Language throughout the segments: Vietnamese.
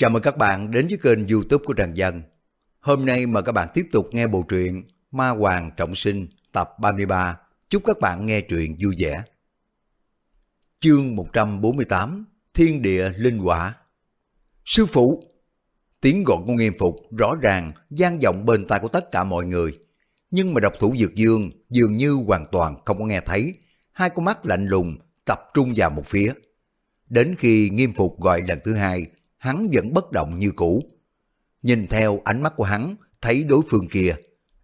Chào mừng các bạn đến với kênh youtube của Trần Dân. Hôm nay mời các bạn tiếp tục nghe bộ truyện Ma Hoàng Trọng Sinh tập 33. Chúc các bạn nghe truyện vui vẻ. Chương 148 Thiên Địa Linh Quả Sư phụ! Tiếng gọi của nghiêm phục rõ ràng gian vọng bên tai của tất cả mọi người. Nhưng mà độc thủ Dược Dương dường như hoàn toàn không có nghe thấy. Hai con mắt lạnh lùng tập trung vào một phía. Đến khi nghiêm phục gọi lần thứ hai, hắn vẫn bất động như cũ. Nhìn theo ánh mắt của hắn, thấy đối phương kia,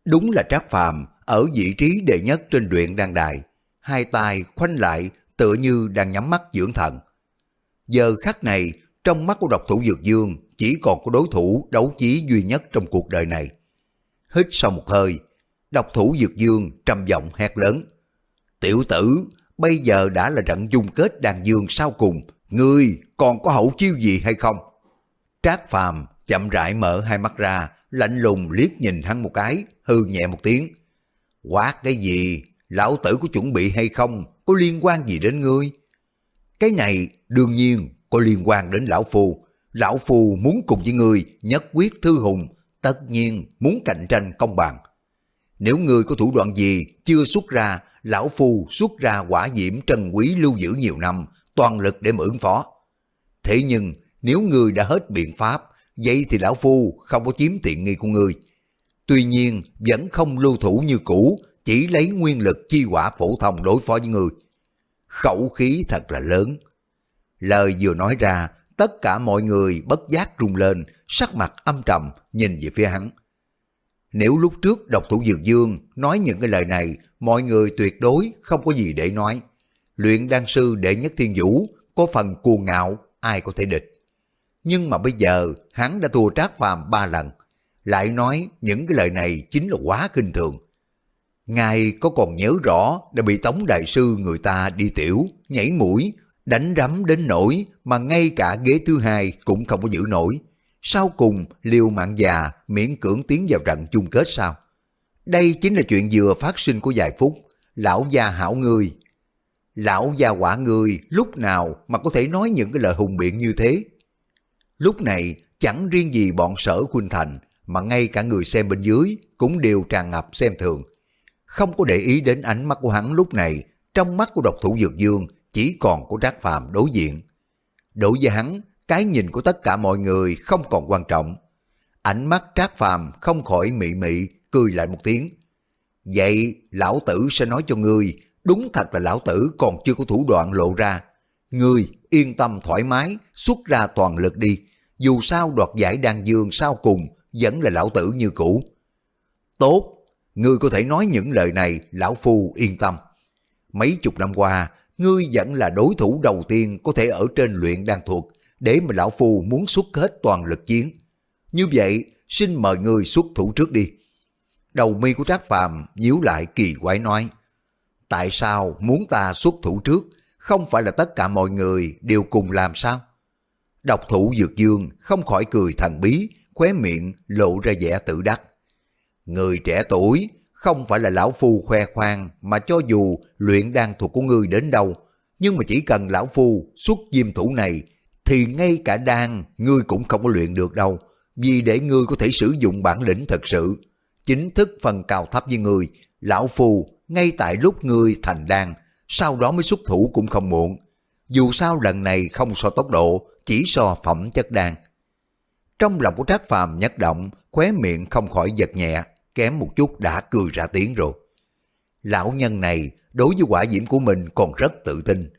đúng là Trác Phàm ở vị trí đệ nhất trên luyện đan đài, hai tay khoanh lại tựa như đang nhắm mắt dưỡng thần. Giờ khắc này, trong mắt của độc thủ Dược Dương chỉ còn có đối thủ đấu chí duy nhất trong cuộc đời này. Hít sau một hơi, độc thủ Dược Dương trầm giọng hét lớn. Tiểu tử, bây giờ đã là trận chung kết đàn dương sau cùng, Ngươi còn có hậu chiêu gì hay không? Trác Phàm chậm rãi mở hai mắt ra, lạnh lùng liếc nhìn hắn một cái, hư nhẹ một tiếng. Quát cái gì? Lão tử có chuẩn bị hay không? Có liên quan gì đến ngươi? Cái này đương nhiên có liên quan đến Lão Phu. Lão Phu muốn cùng với ngươi nhất quyết thư hùng, tất nhiên muốn cạnh tranh công bằng. Nếu ngươi có thủ đoạn gì chưa xuất ra, Lão Phu xuất ra quả diễm trần quý lưu giữ nhiều năm, toàn lực để mà ứng phó. Thế nhưng nếu ngươi đã hết biện pháp, vậy thì lão phu không có chiếm tiện nghi của ngươi. Tuy nhiên vẫn không lưu thủ như cũ, chỉ lấy nguyên lực chi quả phổ thông đối phó với ngươi. Khẩu khí thật là lớn. Lời vừa nói ra, tất cả mọi người bất giác rung lên, sắc mặt âm trầm nhìn về phía hắn. Nếu lúc trước độc thủ Dược Dương nói những cái lời này, mọi người tuyệt đối không có gì để nói luyện đan sư đệ nhất thiên vũ có phần cuồng ngạo ai có thể địch. Nhưng mà bây giờ hắn đã thua trác phàm ba lần, lại nói những cái lời này chính là quá kinh thường. Ngài có còn nhớ rõ đã bị Tống Đại Sư người ta đi tiểu, nhảy mũi, đánh rắm đến nỗi mà ngay cả ghế thứ hai cũng không có giữ nổi. Sau cùng liều mạng già miễn cưỡng tiến vào trận chung kết sao? Đây chính là chuyện vừa phát sinh của vài phút. Lão già hảo người Lão gia quả người lúc nào mà có thể nói những cái lời hùng biện như thế? Lúc này chẳng riêng gì bọn sở Khuynh Thành mà ngay cả người xem bên dưới cũng đều tràn ngập xem thường. Không có để ý đến ánh mắt của hắn lúc này, trong mắt của độc thủ Dược Dương chỉ còn của Trác Phàm đối diện. Đối với hắn, cái nhìn của tất cả mọi người không còn quan trọng. Ánh mắt Trác Phàm không khỏi mị mị, cười lại một tiếng. Vậy lão tử sẽ nói cho ngươi Đúng thật là lão tử còn chưa có thủ đoạn lộ ra. Ngươi yên tâm thoải mái, xuất ra toàn lực đi. Dù sao đoạt giải đan dương sau cùng vẫn là lão tử như cũ. Tốt, ngươi có thể nói những lời này, lão phu yên tâm. Mấy chục năm qua, ngươi vẫn là đối thủ đầu tiên có thể ở trên luyện đan thuật để mà lão phu muốn xuất hết toàn lực chiến. Như vậy, xin mời ngươi xuất thủ trước đi. Đầu mi của Trác Phàm nhíu lại kỳ quái nói tại sao muốn ta xuất thủ trước, không phải là tất cả mọi người đều cùng làm sao? Độc thủ Dược Dương không khỏi cười thần bí, khóe miệng lộ ra vẻ tự đắc. Người trẻ tuổi không phải là lão phu khoe khoang mà cho dù luyện đan thuật của ngươi đến đâu, nhưng mà chỉ cần lão phu xuất diêm thủ này thì ngay cả đan ngươi cũng không có luyện được đâu, vì để ngươi có thể sử dụng bản lĩnh thật sự. Chính thức phần cao thấp với ngươi, lão phu ngay tại lúc ngươi thành đan, sau đó mới xuất thủ cũng không muộn. Dù sao lần này không so tốc độ, chỉ so phẩm chất đan. Trong lòng của Trác Phàm nhất động, khóe miệng không khỏi giật nhẹ, kém một chút đã cười ra tiếng rồi. Lão nhân này đối với quả diễm của mình còn rất tự tin.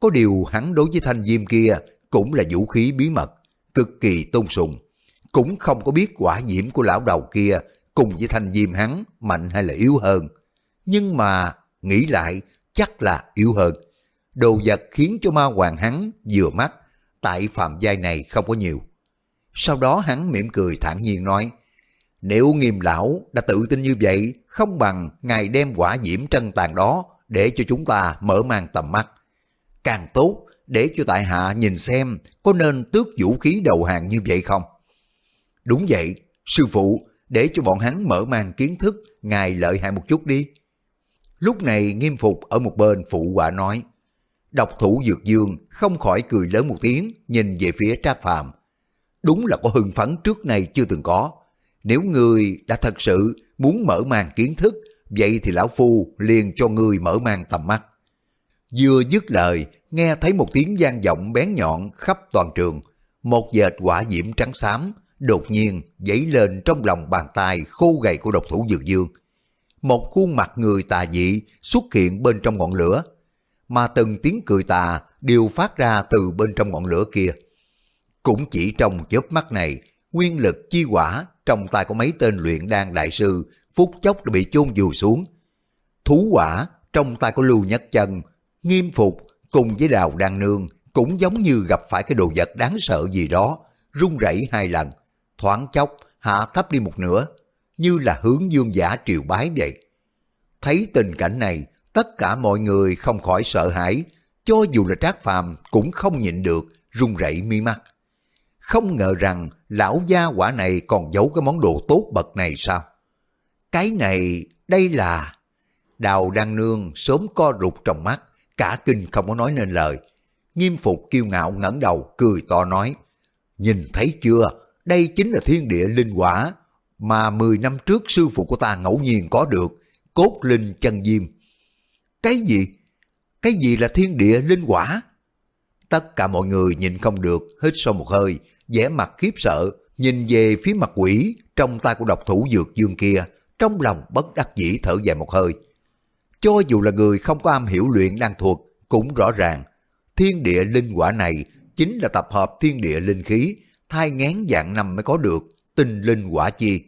Có điều hắn đối với thanh diêm kia cũng là vũ khí bí mật, cực kỳ tôn sùng. Cũng không có biết quả diễm của lão đầu kia cùng với thanh diêm hắn mạnh hay là yếu hơn nhưng mà nghĩ lại chắc là yếu hơn. Đồ vật khiến cho ma hoàng hắn vừa mắt, tại phạm giai này không có nhiều. Sau đó hắn mỉm cười thản nhiên nói, nếu nghiêm lão đã tự tin như vậy, không bằng ngài đem quả diễm trân tàn đó để cho chúng ta mở mang tầm mắt. Càng tốt, để cho tại hạ nhìn xem có nên tước vũ khí đầu hàng như vậy không? Đúng vậy, sư phụ, để cho bọn hắn mở mang kiến thức, ngài lợi hại một chút đi. Lúc này nghiêm phục ở một bên phụ quả nói. Độc thủ Dược Dương không khỏi cười lớn một tiếng nhìn về phía Trác Phàm. đúng là có hưng phấn trước nay chưa từng có. Nếu ngươi đã thật sự muốn mở mang kiến thức, vậy thì lão phu liền cho ngươi mở mang tầm mắt. Vừa dứt lời, nghe thấy một tiếng gian vọng bén nhọn khắp toàn trường. Một dệt quả diễm trắng xám, đột nhiên dấy lên trong lòng bàn tay khô gầy của độc thủ Dược Dương. Một khuôn mặt người tà dị xuất hiện bên trong ngọn lửa, mà từng tiếng cười tà đều phát ra từ bên trong ngọn lửa kia. Cũng chỉ trong chớp mắt này, nguyên lực chi quả trong tay của mấy tên luyện đan đại sư phút chốc đã bị chôn dù xuống. Thú quả trong tay của Lưu Nhất Chân, nghiêm phục cùng với đào đan nương cũng giống như gặp phải cái đồ vật đáng sợ gì đó, run rẩy hai lần, thoáng chốc hạ thấp đi một nửa, như là hướng dương giả triều bái vậy. Thấy tình cảnh này, tất cả mọi người không khỏi sợ hãi, cho dù là trác phàm cũng không nhịn được, run rẩy mi mắt. Không ngờ rằng lão gia quả này còn giấu cái món đồ tốt bậc này sao? Cái này, đây là... Đào Đăng Nương sớm co rụt trong mắt, cả kinh không có nói nên lời. Nghiêm phục kiêu ngạo ngẩng đầu, cười to nói, Nhìn thấy chưa, đây chính là thiên địa linh quả, mà 10 năm trước sư phụ của ta ngẫu nhiên có được, cốt linh chân diêm. Cái gì? Cái gì là thiên địa linh quả? Tất cả mọi người nhìn không được, hít sâu một hơi, vẻ mặt khiếp sợ, nhìn về phía mặt quỷ trong tay của độc thủ dược dương kia, trong lòng bất đắc dĩ thở dài một hơi. Cho dù là người không có am hiểu luyện đan thuật, cũng rõ ràng, thiên địa linh quả này chính là tập hợp thiên địa linh khí, thai ngán dạng năm mới có được, tinh linh quả chi.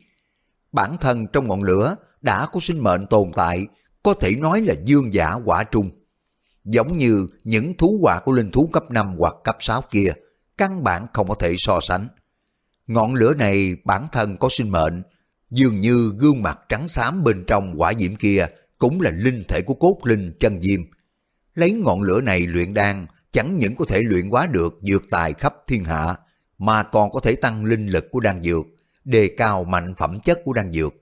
Bản thân trong ngọn lửa đã có sinh mệnh tồn tại, có thể nói là dương giả quả trung. Giống như những thú quả của linh thú cấp 5 hoặc cấp 6 kia, căn bản không có thể so sánh. Ngọn lửa này bản thân có sinh mệnh, dường như gương mặt trắng xám bên trong quả diễm kia cũng là linh thể của cốt linh chân diêm. Lấy ngọn lửa này luyện đan chẳng những có thể luyện hóa được dược tài khắp thiên hạ, mà còn có thể tăng linh lực của đan dược, đề cao mạnh phẩm chất của đan dược.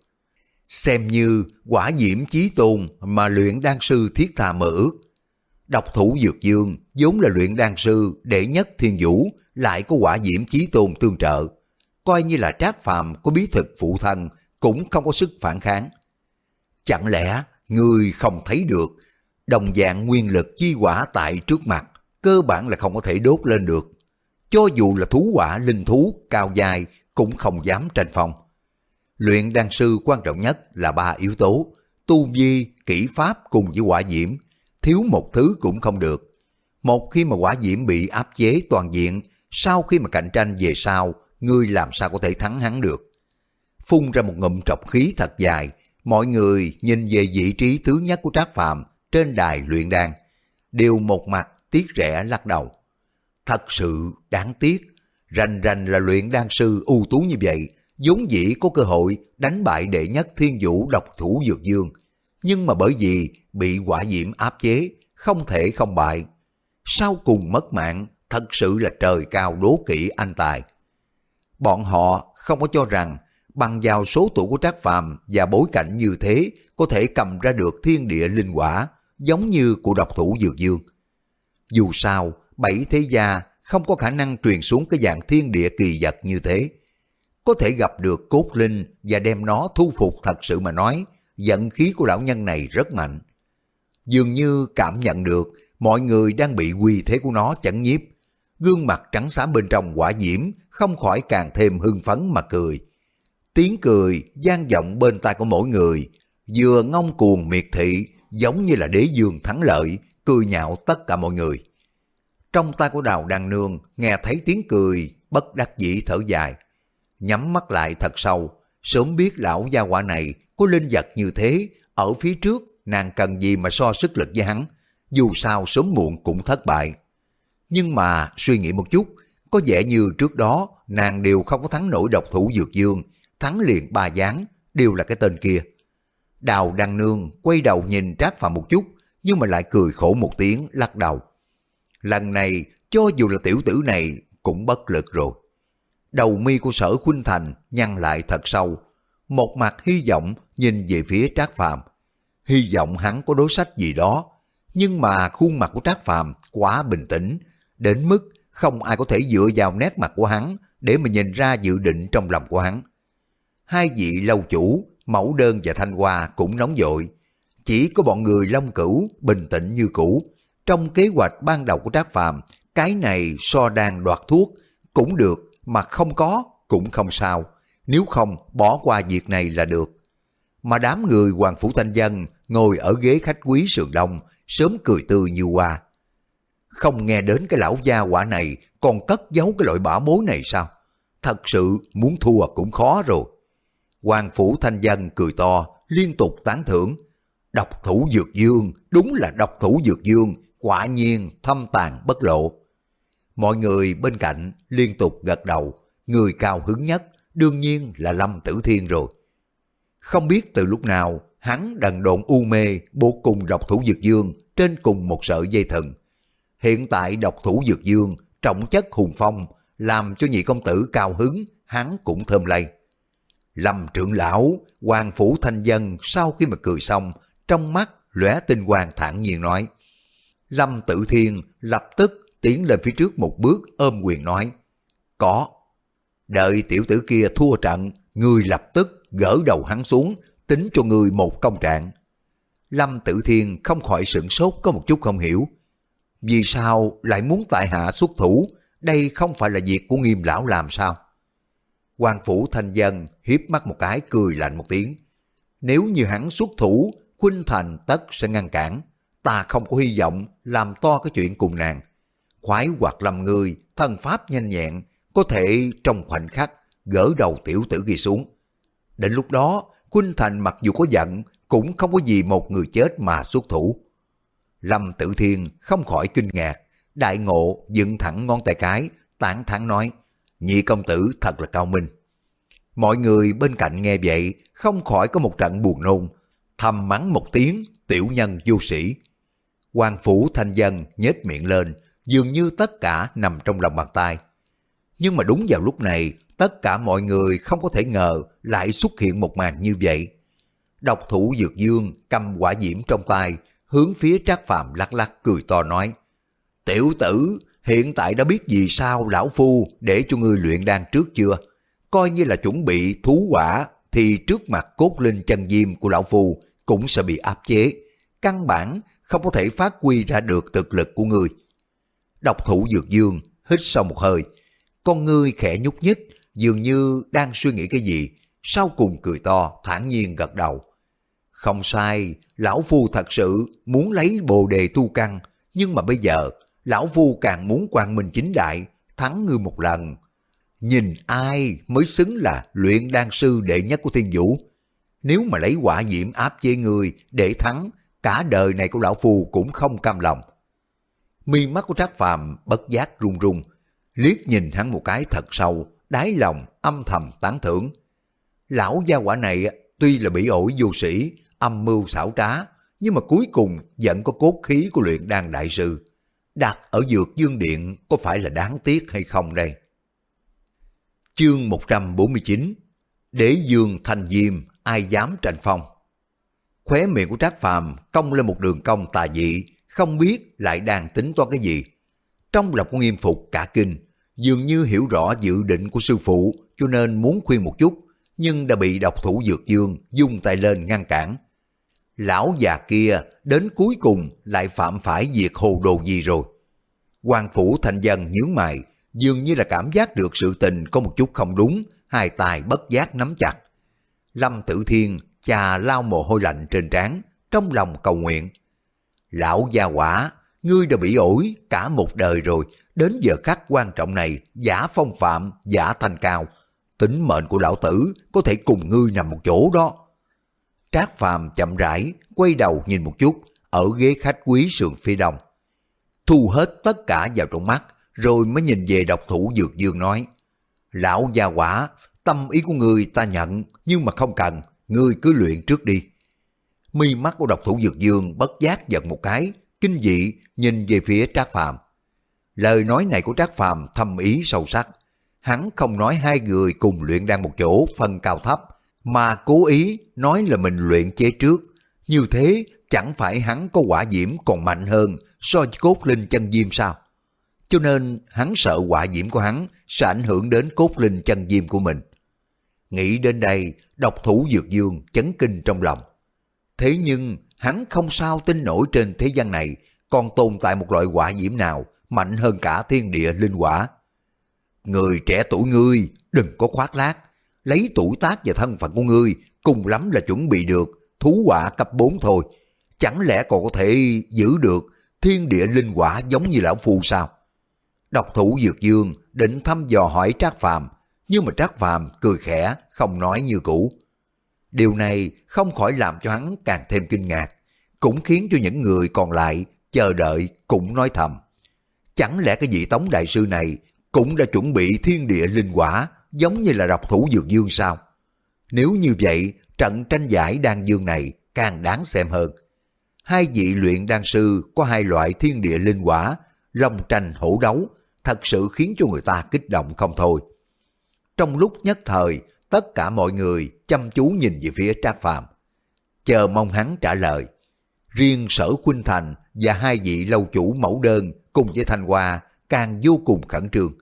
Xem như quả diễm chí tôn mà luyện đan sư thiết tha mơ ước. Độc thủ dược dương vốn là luyện đan sư đệ nhất thiên vũ, lại có quả diễm chí tôn tương trợ. Coi như là trác phàm có bí thực phụ thân, cũng không có sức phản kháng. Chẳng lẽ người không thấy được, đồng dạng nguyên lực chi quả tại trước mặt, cơ bản là không có thể đốt lên được. Cho dù là thú quả linh thú cao dài cũng không dám tranh phong. Luyện đan sư quan trọng nhất là ba yếu tố, tu vi, kỹ pháp cùng với quả diễm, thiếu một thứ cũng không được. Một khi mà quả diễm bị áp chế toàn diện, sau khi mà cạnh tranh về sau, ngươi làm sao có thể thắng hắn được. Phun ra một ngụm trọc khí thật dài, mọi người nhìn về vị trí thứ nhất của Trác Phàm trên đài luyện đan, đều một mặt tiếc rẻ lắc đầu. Thật sự đáng tiếc, rành rành là luyện đan sư ưu tú như vậy, vốn dĩ có cơ hội đánh bại đệ nhất thiên vũ độc thủ dược dương, nhưng mà bởi vì bị quả diễm áp chế, không thể không bại. Sau cùng mất mạng, thật sự là trời cao đố kỵ anh tài. Bọn họ không có cho rằng bằng vào số tuổi của Trác Phàm và bối cảnh như thế có thể cầm ra được thiên địa linh quả giống như của độc thủ dược dương. Dù sao, bảy thế gia không có khả năng truyền xuống cái dạng thiên địa kỳ vật như thế. Có thể gặp được cốt linh và đem nó thu phục thật sự mà nói, giận khí của lão nhân này rất mạnh. Dường như cảm nhận được mọi người đang bị quy thế của nó chấn nhiếp. Gương mặt trắng xám bên trong quả diễm không khỏi càng thêm hưng phấn mà cười. Tiếng cười gian vọng bên tai của mỗi người, vừa ngông cuồng miệt thị giống như là đế dương thắng lợi, cười nhạo tất cả mọi người. Trong tay của đào đăng nương nghe thấy tiếng cười bất đắc dĩ thở dài. Nhắm mắt lại thật sâu, sớm biết lão gia quả này có linh vật như thế, ở phía trước nàng cần gì mà so sức lực với hắn, dù sao sớm muộn cũng thất bại. Nhưng mà suy nghĩ một chút, có vẻ như trước đó nàng đều không có thắng nổi độc thủ dược dương, thắng liền ba gián, đều là cái tên kia. Đào Đăng Nương quay đầu nhìn Trác Phàm một chút, nhưng mà lại cười khổ một tiếng, lắc đầu. Lần này, cho dù là tiểu tử này, cũng bất lực rồi. Đầu mi của sở Khuynh Thành nhăn lại thật sâu, một mặt hy vọng nhìn về phía Trác Phàm. Hy vọng hắn có đối sách gì đó, nhưng mà khuôn mặt của Trác Phàm quá bình tĩnh, đến mức không ai có thể dựa vào nét mặt của hắn để mà nhìn ra dự định trong lòng của hắn. Hai vị lâu chủ, mẫu đơn và thanh hoa cũng nóng dội. Chỉ có bọn người long cửu bình tĩnh như cũ. Trong kế hoạch ban đầu của Trác Phàm, cái này so đang đoạt thuốc cũng được mà không có cũng không sao. Nếu không bỏ qua việc này là được. Mà đám người Hoàng Phủ Thanh Dân ngồi ở ghế khách quý sườn đông sớm cười tươi như hoa. Không nghe đến cái lão gia quả này còn cất giấu cái loại bả bối này sao? Thật sự muốn thua cũng khó rồi. Hoàng Phủ Thanh Dân cười to, liên tục tán thưởng. Độc thủ dược dương, đúng là độc thủ dược dương, quả nhiên thâm tàn bất lộ. Mọi người bên cạnh liên tục gật đầu, người cao hứng nhất đương nhiên là Lâm Tử Thiên rồi. Không biết từ lúc nào hắn đần độn u mê buộc cùng độc thủ dược dương trên cùng một sợi dây thần. Hiện tại độc thủ dược dương trọng chất hùng phong làm cho nhị công tử cao hứng hắn cũng thơm lây. Lâm trưởng lão, hoàng phủ thanh dân sau khi mà cười xong, trong mắt lóe tinh quang thản nhiên nói. Lâm tử thiên lập tức tiến lên phía trước một bước ôm quyền nói. Có. Đợi tiểu tử kia thua trận, người lập tức gỡ đầu hắn xuống, tính cho người một công trạng. Lâm Tử Thiên không khỏi sửng sốt có một chút không hiểu. Vì sao lại muốn tại hạ xuất thủ, đây không phải là việc của nghiêm lão làm sao? quan phủ thanh dân hiếp mắt một cái cười lạnh một tiếng. Nếu như hắn xuất thủ, Khuynh Thành tất sẽ ngăn cản. Ta không có hy vọng làm to cái chuyện cùng nàng. Khoái hoặc làm người, thân pháp nhanh nhẹn, có thể trong khoảnh khắc gỡ đầu tiểu tử ghi xuống. Đến lúc đó, Khuynh Thành mặc dù có giận, cũng không có gì một người chết mà xuất thủ. Lâm Tử Thiên không khỏi kinh ngạc, đại ngộ dựng thẳng ngón tay cái, tán thán nói, nhị công tử thật là cao minh. Mọi người bên cạnh nghe vậy, không khỏi có một trận buồn nôn, thầm mắng một tiếng, tiểu nhân vô sĩ. Hoàng phủ thanh dân nhếch miệng lên, dường như tất cả nằm trong lòng bàn tay. Nhưng mà đúng vào lúc này, tất cả mọi người không có thể ngờ lại xuất hiện một màn như vậy. Độc thủ Dược Dương cầm quả diễm trong tay, hướng phía Trác Phàm lắc lắc cười to nói, Tiểu tử, hiện tại đã biết vì sao lão phu để cho ngươi luyện đan trước chưa? Coi như là chuẩn bị thú quả thì trước mặt cốt linh chân diêm của lão phu cũng sẽ bị áp chế. Căn bản không có thể phát huy ra được thực lực của ngươi. Độc thủ Dược Dương hít sâu một hơi, con ngươi khẽ nhúc nhích, dường như đang suy nghĩ cái gì, sau cùng cười to, thản nhiên gật đầu. Không sai, lão phu thật sự muốn lấy bồ đề tu căn, nhưng mà bây giờ, lão phu càng muốn quang minh chính đại, thắng ngươi một lần. Nhìn ai mới xứng là luyện đan sư đệ nhất của thiên vũ. Nếu mà lấy quả diễm áp chế người để thắng, cả đời này của lão phu cũng không cam lòng. Mi mắt của Trác Phàm bất giác run run, liếc nhìn hắn một cái thật sâu, đáy lòng âm thầm tán thưởng. Lão gia quả này tuy là bị ổi vô sĩ, âm mưu xảo trá, nhưng mà cuối cùng vẫn có cốt khí của luyện đan đại sư. Đặt ở dược dương điện có phải là đáng tiếc hay không đây? Chương 149 Đế dương thành diêm, ai dám tranh phong? Khóe miệng của Trác Phàm cong lên một đường cong tà dị, không biết lại đang tính toán cái gì. Trong lòng của nghiêm phục cả kinh, dường như hiểu rõ dự định của sư phụ cho nên muốn khuyên một chút, nhưng đã bị độc thủ dược dương dung tay lên ngăn cản. Lão già kia đến cuối cùng lại phạm phải việc hồ đồ gì rồi. Hoàng phủ thành dân nhướng mày, dường như là cảm giác được sự tình có một chút không đúng, hai tài bất giác nắm chặt. Lâm Tử Thiên chà lao mồ hôi lạnh trên trán, trong lòng cầu nguyện. Lão gia quả, ngươi đã bị ổi cả một đời rồi, đến giờ khắc quan trọng này, giả phong phạm, giả thanh cao. Tính mệnh của lão tử có thể cùng ngươi nằm một chỗ đó. Trác Phàm chậm rãi, quay đầu nhìn một chút, ở ghế khách quý sườn phía đông. Thu hết tất cả vào trong mắt, rồi mới nhìn về độc thủ Dược Dương nói, Lão gia quả, tâm ý của ngươi ta nhận, nhưng mà không cần, ngươi cứ luyện trước đi. Mi mắt của độc thủ Dược Dương bất giác giật một cái, kinh dị nhìn về phía Trác Phàm. Lời nói này của Trác Phàm thâm ý sâu sắc. Hắn không nói hai người cùng luyện đang một chỗ phân cao thấp, mà cố ý nói là mình luyện chế trước. Như thế chẳng phải hắn có quả diễm còn mạnh hơn so với cốt linh chân diêm sao? cho nên hắn sợ quả diễm của hắn sẽ ảnh hưởng đến cốt linh chân diêm của mình. Nghĩ đến đây, độc thủ dược dương chấn kinh trong lòng. Thế nhưng, hắn không sao tin nổi trên thế gian này còn tồn tại một loại quả diễm nào mạnh hơn cả thiên địa linh quả. Người trẻ tuổi ngươi, đừng có khoác lác, lấy tuổi tác và thân phận của ngươi, cùng lắm là chuẩn bị được thú quả cấp 4 thôi. Chẳng lẽ còn có thể giữ được thiên địa linh quả giống như lão phu sao? Độc thủ Dược Dương định thăm dò hỏi Trác Phàm, nhưng mà Trác Phàm cười khẽ, không nói như cũ. Điều này không khỏi làm cho hắn càng thêm kinh ngạc, cũng khiến cho những người còn lại chờ đợi cũng nói thầm. Chẳng lẽ cái vị tống đại sư này cũng đã chuẩn bị thiên địa linh quả giống như là độc thủ dược dương sao? Nếu như vậy, trận tranh giải đan dương này càng đáng xem hơn. Hai vị luyện đan sư có hai loại thiên địa linh quả, long tranh hổ đấu, thật sự khiến cho người ta kích động không thôi. Trong lúc nhất thời, tất cả mọi người chăm chú nhìn về phía Trác Phàm, chờ mong hắn trả lời. Riêng Sở Khuynh Thành và hai vị lâu chủ mẫu đơn cùng với Thanh Hoa càng vô cùng khẩn trương.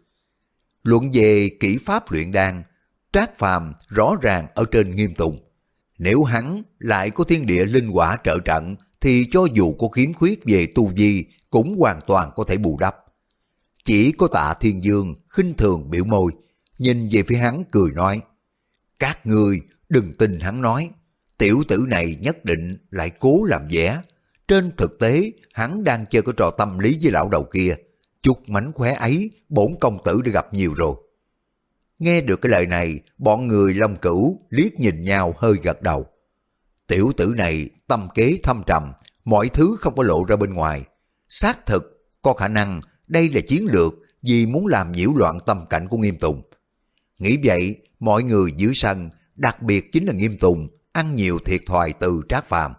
Luận về kỹ pháp luyện đan, Trác Phàm rõ ràng ở trên nghiêm tùng. Nếu hắn lại có thiên địa linh quả trợ trận thì cho dù có khiếm khuyết về tu vi cũng hoàn toàn có thể bù đắp. Chỉ có tạ thiên dương khinh thường biểu môi, nhìn về phía hắn cười nói, Các người đừng tin hắn nói, tiểu tử này nhất định lại cố làm vẻ. Trên thực tế, hắn đang chơi cái trò tâm lý với lão đầu kia. Chút mánh khóe ấy, bổn công tử đã gặp nhiều rồi. Nghe được cái lời này, bọn người Long Cửu liếc nhìn nhau hơi gật đầu. Tiểu tử này tâm kế thâm trầm, mọi thứ không có lộ ra bên ngoài. Xác thực, có khả năng đây là chiến lược vì muốn làm nhiễu loạn tâm cảnh của Nghiêm Tùng. Nghĩ vậy, mọi người dưới sân, đặc biệt chính là Nghiêm Tùng, ăn nhiều thiệt thòi từ Trác Phàm.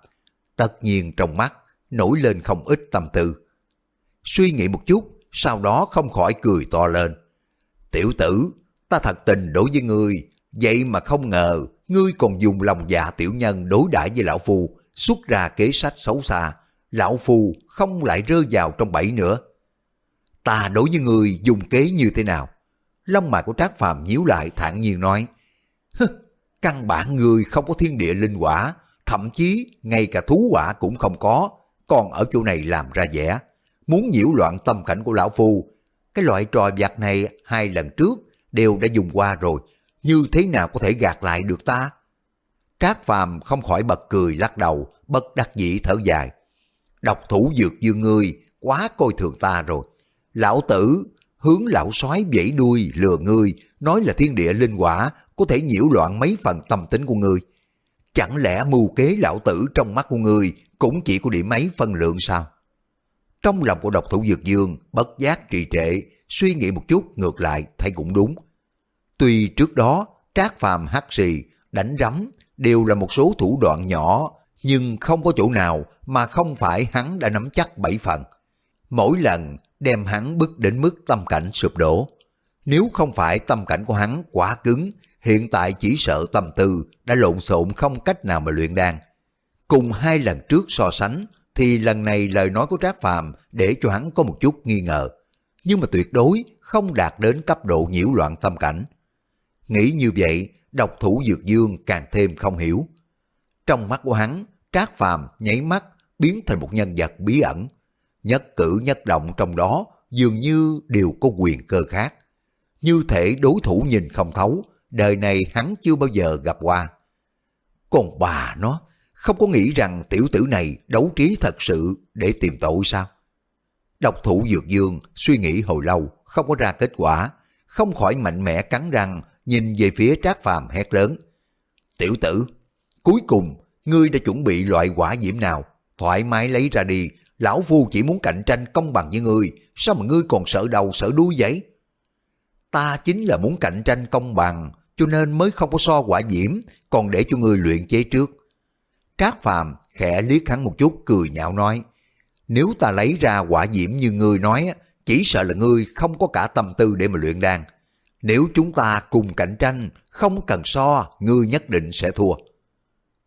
Tất nhiên trong mắt, nổi lên không ít tâm tư. Suy nghĩ một chút, sau đó không khỏi cười to lên. Tiểu tử, ta thật tình đối với ngươi, vậy mà không ngờ ngươi còn dùng lòng dạ tiểu nhân đối đãi với lão phu, xuất ra kế sách xấu xa, lão phu không lại rơi vào trong bẫy nữa. Ta đối với ngươi dùng kế như thế nào? Lông mày của Trác Phàm nhíu lại thản nhiên nói, Hứ, căn bản người không có thiên địa linh quả, thậm chí ngay cả thú quả cũng không có, còn ở chỗ này làm ra vẻ, muốn nhiễu loạn tâm cảnh của lão phu. Cái loại trò vặt này hai lần trước đều đã dùng qua rồi, như thế nào có thể gạt lại được ta? Trác Phàm không khỏi bật cười lắc đầu, bất đắc dĩ thở dài. Độc thủ dược dương ngươi, quá coi thường ta rồi. Lão tử, hướng lão soái vẫy đuôi lừa ngươi, nói là thiên địa linh quả, có thể nhiễu loạn mấy phần tâm tính của ngươi. Chẳng lẽ mưu kế lão tử trong mắt của ngươi cũng chỉ có điểm mấy phân lượng sao? Trong lòng của độc thủ dược dương, bất giác trì trệ, suy nghĩ một chút ngược lại thấy cũng đúng. Tuy trước đó, trác phàm hắc xì, đánh rắm đều là một số thủ đoạn nhỏ, nhưng không có chỗ nào mà không phải hắn đã nắm chắc bảy phần. Mỗi lần đem hắn bức đến mức tâm cảnh sụp đổ. Nếu không phải tâm cảnh của hắn quá cứng, hiện tại chỉ sợ tâm tư đã lộn xộn không cách nào mà luyện đan. Cùng hai lần trước so sánh, thì lần này lời nói của Trác Phàm để cho hắn có một chút nghi ngờ, nhưng mà tuyệt đối không đạt đến cấp độ nhiễu loạn tâm cảnh. Nghĩ như vậy, độc thủ Dược Dương càng thêm không hiểu. Trong mắt của hắn, Trác Phàm nháy mắt biến thành một nhân vật bí ẩn. Nhất cử nhất động trong đó dường như đều có quyền cơ khác. Như thể đối thủ nhìn không thấu, đời này hắn chưa bao giờ gặp qua. Còn bà nó, không có nghĩ rằng tiểu tử này đấu trí thật sự để tìm tội sao? Độc thủ Dược Dương suy nghĩ hồi lâu, không có ra kết quả, không khỏi mạnh mẽ cắn răng, nhìn về phía Trác Phàm hét lớn. Tiểu tử, cuối cùng, ngươi đã chuẩn bị loại quả diễm nào? Thoải mái lấy ra đi, lão phu chỉ muốn cạnh tranh công bằng với ngươi, sao mà ngươi còn sợ đầu sợ đuôi vậy? Ta chính là muốn cạnh tranh công bằng, cho nên mới không có so quả diễm, còn để cho ngươi luyện chế trước. Trác Phàm khẽ liếc hắn một chút cười nhạo nói, nếu ta lấy ra quả diễm như ngươi nói, chỉ sợ là ngươi không có cả tâm tư để mà luyện đan. Nếu chúng ta cùng cạnh tranh, không cần so, ngươi nhất định sẽ thua.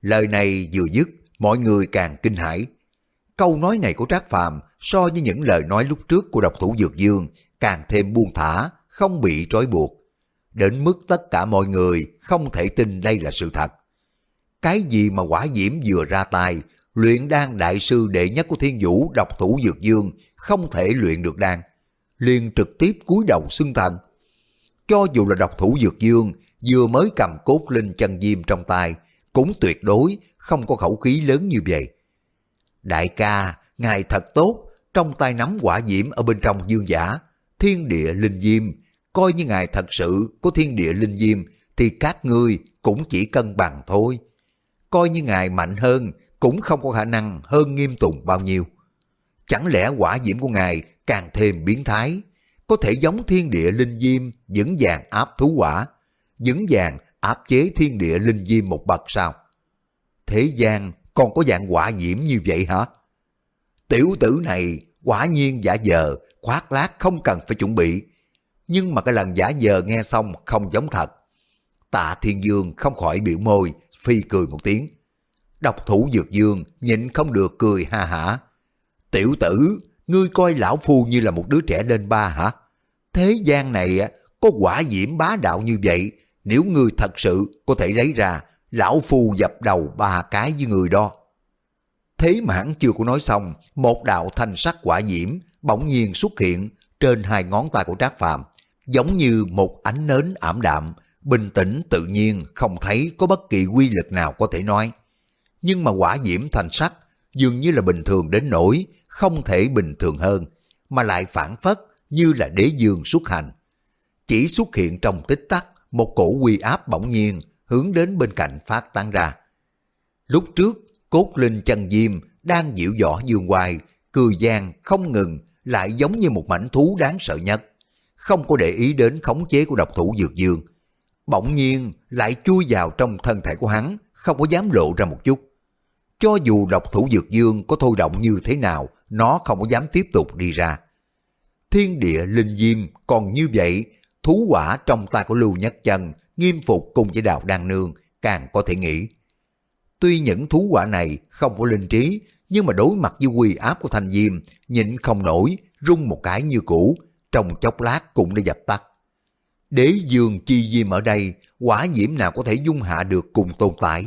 Lời này vừa dứt, mọi người càng kinh hãi. Câu nói này của Trác Phàm so với những lời nói lúc trước của độc thủ Dược Dương càng thêm buông thả, không bị trói buộc. Đến mức tất cả mọi người không thể tin đây là sự thật. Cái gì mà quả diễm vừa ra tay, luyện đan đại sư đệ nhất của thiên vũ độc thủ dược dương không thể luyện được đan. liền trực tiếp cúi đầu xưng thần. Cho dù là độc thủ dược dương vừa mới cầm cốt linh chân diêm trong tay, cũng tuyệt đối không có khẩu khí lớn như vậy. Đại ca, ngài thật tốt, trong tay nắm quả diễm ở bên trong dương giả, thiên địa linh diêm, coi như ngài thật sự có thiên địa linh diêm thì các ngươi cũng chỉ cân bằng thôi. Coi như ngài mạnh hơn cũng không có khả năng hơn nghiêm tùng bao nhiêu. Chẳng lẽ quả diễm của ngài càng thêm biến thái, có thể giống thiên địa linh diêm vững vàng áp thú quả, vững vàng áp chế thiên địa linh diêm một bậc sao? Thế gian còn có dạng quả diễm như vậy hả? Tiểu tử này quả nhiên giả dờ, khoác lác không cần phải chuẩn bị. Nhưng mà cái lần giả dờ nghe xong không giống thật. Tạ Thiên Dương không khỏi biểu môi, phi cười một tiếng. Độc thủ dược dương nhịn không được cười ha hả. Tiểu tử, ngươi coi lão phu như là một đứa trẻ lên ba hả? Thế gian này có quả diễm bá đạo như vậy, nếu ngươi thật sự có thể lấy ra, lão phu dập đầu ba cái với người đó. Thế mà hắn chưa có nói xong, một đạo thanh sắc quả diễm bỗng nhiên xuất hiện trên hai ngón tay của Trác Phàm, giống như một ánh nến ảm đạm, bình tĩnh tự nhiên không thấy có bất kỳ quy lực nào có thể nói. Nhưng mà quả diễm thanh sắc dường như là bình thường đến nỗi không thể bình thường hơn, mà lại phản phất như là đế dương xuất hành. Chỉ xuất hiện trong tích tắc, một cổ quy áp bỗng nhiên hướng đến bên cạnh phát tán ra. Lúc trước, cốt linh chân diêm đang dịu dõ dương hoài, cười gian không ngừng, lại giống như một mảnh thú đáng sợ nhất. Không có để ý đến khống chế của độc thủ dược dương. Bỗng nhiên lại chui vào trong thân thể của hắn, không có dám lộ ra một chút. Cho dù độc thủ dược dương có thôi động như thế nào, nó không có dám tiếp tục đi ra. Thiên địa linh diêm còn như vậy, thú quả trong tay của Lưu Nhất Chân, nghiêm phục cùng với đào đan nương, càng có thể nghĩ. Tuy những thú quả này không có linh trí, nhưng mà đối mặt với quy áp của thanh diêm, nhịn không nổi, rung một cái như cũ, trong chốc lát cũng đã dập tắt. Đế dương chi diêm ở đây, quả diễm nào có thể dung hạ được cùng tồn tại.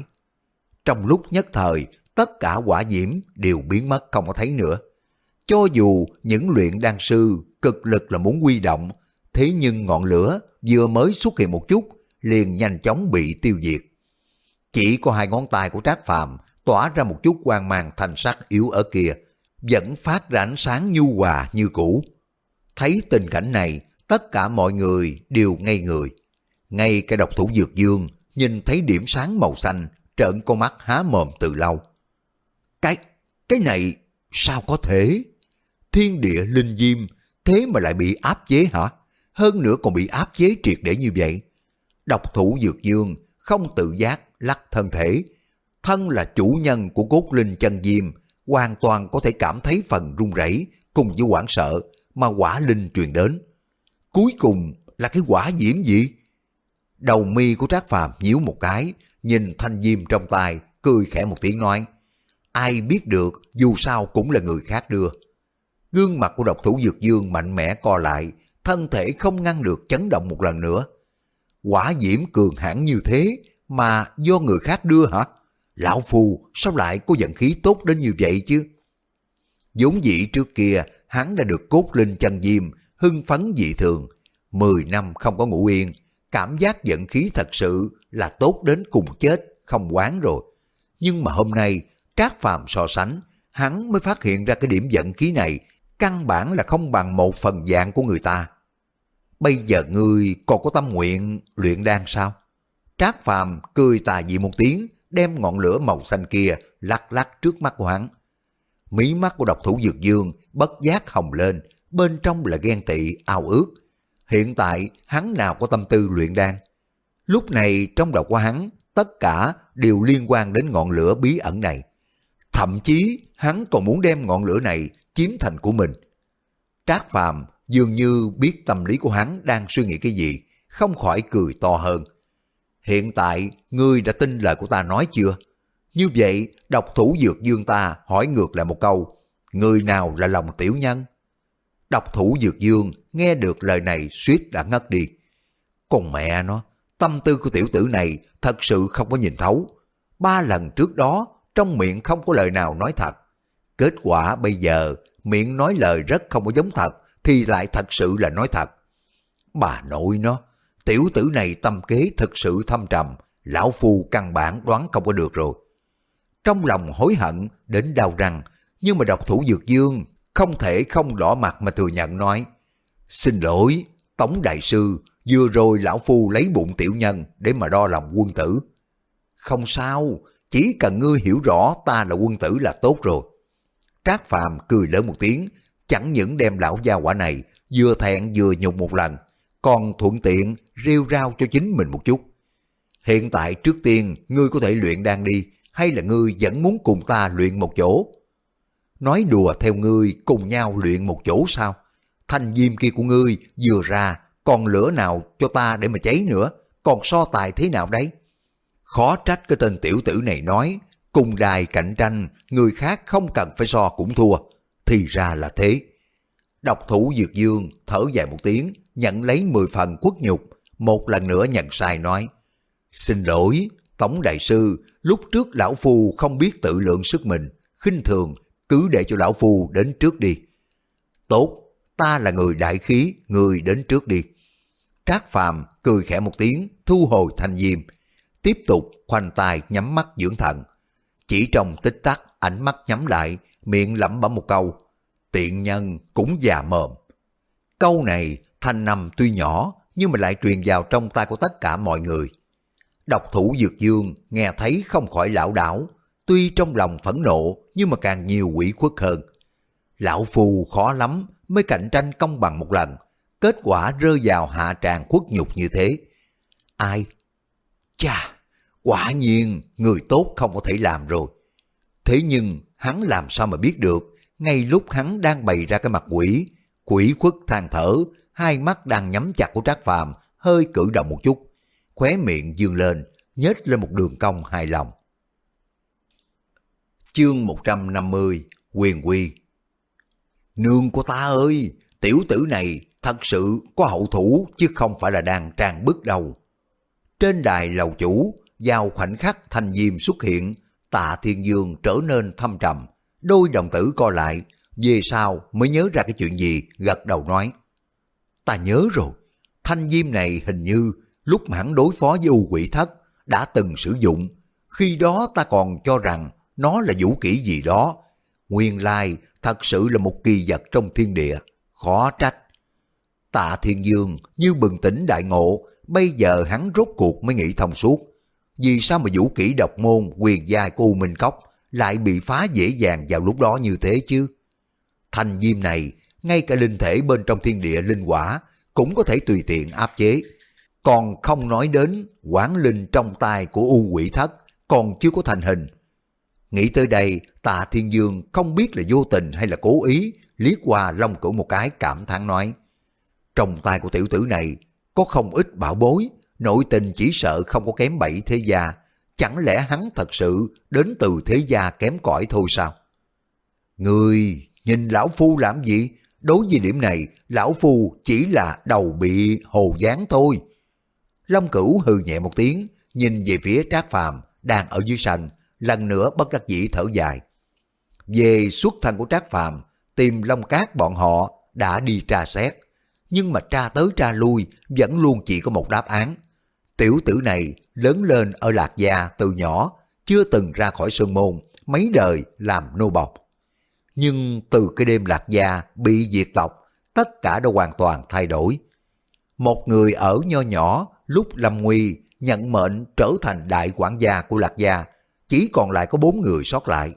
Trong lúc nhất thời, tất cả quả diễm đều biến mất không có thấy nữa. Cho dù những luyện đan sư cực lực là muốn quy động, thế nhưng ngọn lửa vừa mới xuất hiện một chút, liền nhanh chóng bị tiêu diệt. Chỉ có hai ngón tay của Trác Phàm tỏa ra một chút quang mang thành sắc yếu ở kia, vẫn phát ra ánh sáng nhu hòa như cũ. Thấy tình cảnh này, tất cả mọi người đều ngây người. Ngay cái độc thủ dược dương nhìn thấy điểm sáng màu xanh, trợn con mắt há mồm từ lâu. Cái, cái này sao có thể? Thiên địa linh diêm thế mà lại bị áp chế hả? Hơn nữa còn bị áp chế triệt để như vậy. Độc thủ dược dương không tự giác lắc thân thể. Thân là chủ nhân của cốt linh chân diêm, hoàn toàn có thể cảm thấy phần run rẩy cùng với hoảng sợ mà quả linh truyền đến. Cuối cùng là cái quả diễm gì? Đầu mi của Trác Phàm nhíu một cái, nhìn thanh diêm trong tay, cười khẽ một tiếng nói. Ai biết được dù sao cũng là người khác đưa. Gương mặt của độc thủ dược dương mạnh mẽ co lại, thân thể không ngăn được chấn động một lần nữa. Quả diễm cường hãn như thế mà do người khác đưa hả? Lão Phu sao lại có vận khí tốt đến như vậy chứ? vốn dĩ trước kia hắn đã được cốt linh chân diêm, hưng phấn dị thường. Mười năm không có ngủ yên, cảm giác vận khí thật sự là tốt đến cùng chết, không quán rồi. Nhưng mà hôm nay, Trác Phàm so sánh, hắn mới phát hiện ra cái điểm vận khí này căn bản là không bằng một phần dạng của người ta. Bây giờ ngươi còn có tâm nguyện luyện đan sao? Trác Phàm cười tà dị một tiếng, đem ngọn lửa màu xanh kia lắc lắc trước mắt của hắn. Mí mắt của độc thủ dược dương bất giác hồng lên, bên trong là ghen tị, ao ước. Hiện tại hắn nào có tâm tư luyện đan. Lúc này trong đầu của hắn, tất cả đều liên quan đến ngọn lửa bí ẩn này. Thậm chí hắn còn muốn đem ngọn lửa này chiếm thành của mình. Trác Phàm dường như biết tâm lý của hắn đang suy nghĩ cái gì, không khỏi cười to hơn. Hiện tại, ngươi đã tin lời của ta nói chưa? Như vậy, độc thủ dược dương ta hỏi ngược lại một câu, người nào là lòng tiểu nhân? Độc thủ Dược Dương nghe được lời này suýt đã ngất đi. Còn mẹ nó, tâm tư của tiểu tử này thật sự không có nhìn thấu. Ba lần trước đó, trong miệng không có lời nào nói thật. Kết quả bây giờ, miệng nói lời rất không có giống thật, thì lại thật sự là nói thật. Bà nội nó, tiểu tử này tâm kế thật sự thâm trầm, lão phu căn bản đoán không có được rồi. Trong lòng hối hận đến đau răng, nhưng mà độc thủ dược dương không thể không đỏ mặt mà thừa nhận nói. Xin lỗi, Tống Đại Sư, vừa rồi lão phu lấy bụng tiểu nhân để mà đo lòng quân tử. Không sao, chỉ cần ngươi hiểu rõ ta là quân tử là tốt rồi. Trác Phàm cười lớn một tiếng, chẳng những đem lão gia quả này vừa thẹn vừa nhục một lần, còn thuận tiện rêu rao cho chính mình một chút. Hiện tại trước tiên ngươi có thể luyện đan đi, hay là ngươi vẫn muốn cùng ta luyện một chỗ? Nói đùa theo ngươi cùng nhau luyện một chỗ sao? Thanh diêm kia của ngươi vừa ra, còn lửa nào cho ta để mà cháy nữa, còn so tài thế nào đấy? Khó trách cái tên tiểu tử này nói, cùng đài cạnh tranh, người khác không cần phải so cũng thua. Thì ra là thế. Độc thủ Dược Dương thở dài một tiếng, nhận lấy 10 phần quốc nhục, một lần nữa nhận sai nói. Xin lỗi, Tổng Đại Sư, lúc trước Lão Phu không biết tự lượng sức mình, khinh thường, cứ để cho Lão Phu đến trước đi. Tốt, ta là người đại khí, người đến trước đi. Trác Phàm cười khẽ một tiếng, thu hồi thanh diêm, tiếp tục khoanh tay nhắm mắt dưỡng thận. Chỉ trong tích tắc, ánh mắt nhắm lại, miệng lẩm bẩm một câu, tiện nhân cũng già mồm. Câu này thanh nằm tuy nhỏ, nhưng mà lại truyền vào trong tay của tất cả mọi người. Độc thủ Dược Dương nghe thấy không khỏi lão đảo, tuy trong lòng phẫn nộ nhưng mà càng nhiều quỷ khuất hơn. Lão Phù khó lắm mới cạnh tranh công bằng một lần, kết quả rơi vào hạ tràng khuất nhục như thế. Ai? Chà, quả nhiên người tốt không có thể làm rồi. Thế nhưng hắn làm sao mà biết được, ngay lúc hắn đang bày ra cái mặt quỷ, quỷ khuất than thở, hai mắt đang nhắm chặt của Trác Phàm hơi cử động một chút, khóe miệng dương lên, nhếch lên một đường cong hài lòng. Chương 150 Quyền Quy Nương của ta ơi, tiểu tử này thật sự có hậu thủ chứ không phải là đang trang bước đầu. Trên đài lầu chủ, vào khoảnh khắc thành diêm xuất hiện, tạ thiên dương trở nên thâm trầm, đôi đồng tử co lại, về sau mới nhớ ra cái chuyện gì, gật đầu nói. Ta nhớ rồi, thanh diêm này hình như lúc mà hắn đối phó với u quỷ thất đã từng sử dụng, khi đó ta còn cho rằng nó là vũ kỹ gì đó. Nguyên lai thật sự là một kỳ vật trong thiên địa, khó trách. Tạ Thiên Dương như bừng tỉnh đại ngộ, bây giờ hắn rốt cuộc mới nghĩ thông suốt. Vì sao mà vũ kỹ độc môn quyền giai của U Minh Cốc lại bị phá dễ dàng vào lúc đó như thế chứ? Thành diêm này, ngay cả linh thể bên trong thiên địa linh quả cũng có thể tùy tiện áp chế. Còn không nói đến quán linh trong tay của U quỷ thất còn chưa có thành hình. Nghĩ tới đây, tạ thiên dương không biết là vô tình hay là cố ý, liếc qua long cửu một cái cảm thán nói. Trong tay của tiểu tử này có không ít bảo bối, nội tình chỉ sợ không có kém bảy thế gia, chẳng lẽ hắn thật sự đến từ thế gia kém cỏi thôi sao? Người nhìn lão phu làm gì? Đối với điểm này, lão phu chỉ là đầu bị hồ dán thôi. Long cửu hừ nhẹ một tiếng, nhìn về phía trác phàm đang ở dưới sân, lần nữa bất đắc dĩ thở dài. Về xuất thân của trác phàm, tìm Long Cát bọn họ đã đi tra xét, nhưng mà tra tới tra lui vẫn luôn chỉ có một đáp án. Tiểu tử này lớn lên ở Lạc Gia từ nhỏ, chưa từng ra khỏi sơn môn, mấy đời làm nô bọc. Nhưng từ cái đêm Lạc Gia bị diệt tộc, tất cả đã hoàn toàn thay đổi. Một người ở nho nhỏ lúc lâm nguy nhận mệnh trở thành đại quản gia của Lạc Gia, chỉ còn lại có bốn người sót lại.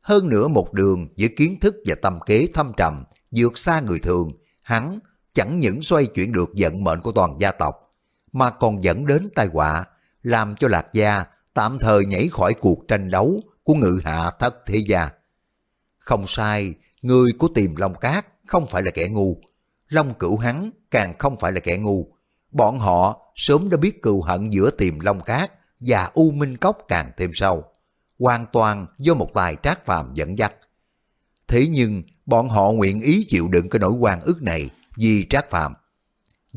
Hơn nữa một đường với kiến thức và tâm kế thâm trầm, vượt xa người thường, hắn chẳng những xoay chuyển được vận mệnh của toàn gia tộc, mà còn dẫn đến tai họa, làm cho Lạc Gia tạm thời nhảy khỏi cuộc tranh đấu của ngự hạ thất thế gia. Không sai, người của tìm Long Cát không phải là kẻ ngu, Long Cửu hắn càng không phải là kẻ ngu. Bọn họ sớm đã biết cừu hận giữa tìm Long Cát và U Minh Cốc càng thêm sâu, hoàn toàn do một tài trác phàm dẫn dắt. Thế nhưng bọn họ nguyện ý chịu đựng cái nỗi quan ức này vì Trác Phàm.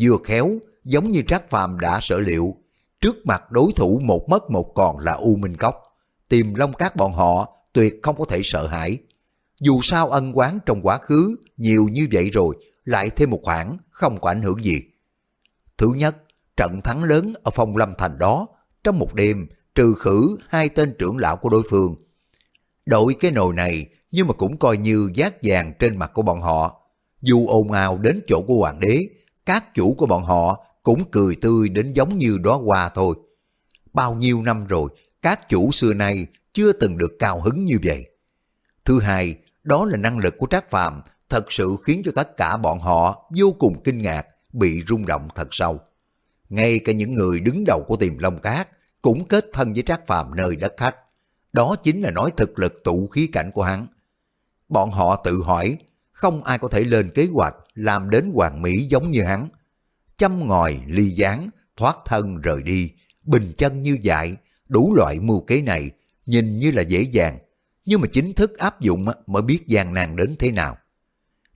Vừa khéo, giống như Trác Phàm đã sở liệu, trước mặt đối thủ một mất một còn là U Minh Cốc. Tìm Long Cát bọn họ tuyệt không có thể sợ hãi. Dù sao ân quán trong quá khứ nhiều như vậy rồi, lại thêm một khoản không có ảnh hưởng gì. Thứ nhất, trận thắng lớn ở phong lâm thành đó, trong một đêm trừ khử hai tên trưởng lão của đối phương. Đội cái nồi này nhưng mà cũng coi như giác vàng trên mặt của bọn họ. Dù ồn ào đến chỗ của hoàng đế, các chủ của bọn họ cũng cười tươi đến giống như đóa hoa thôi. Bao nhiêu năm rồi, các chủ xưa nay chưa từng được cao hứng như vậy. Thứ hai, đó là năng lực của Trác Phàm thật sự khiến cho tất cả bọn họ vô cùng kinh ngạc, bị rung động thật sâu. Ngay cả những người đứng đầu của tiềm long cát cũng kết thân với Trác Phàm nơi đất khách. Đó chính là nói thực lực tụ khí cảnh của hắn. Bọn họ tự hỏi, không ai có thể lên kế hoạch làm đến hoàng mỹ giống như hắn châm ngòi, ly gián, thoát thân rời đi, bình chân như dại, đủ loại mưu kế này, nhìn như là dễ dàng, nhưng mà chính thức áp dụng mới biết gian nan đến thế nào.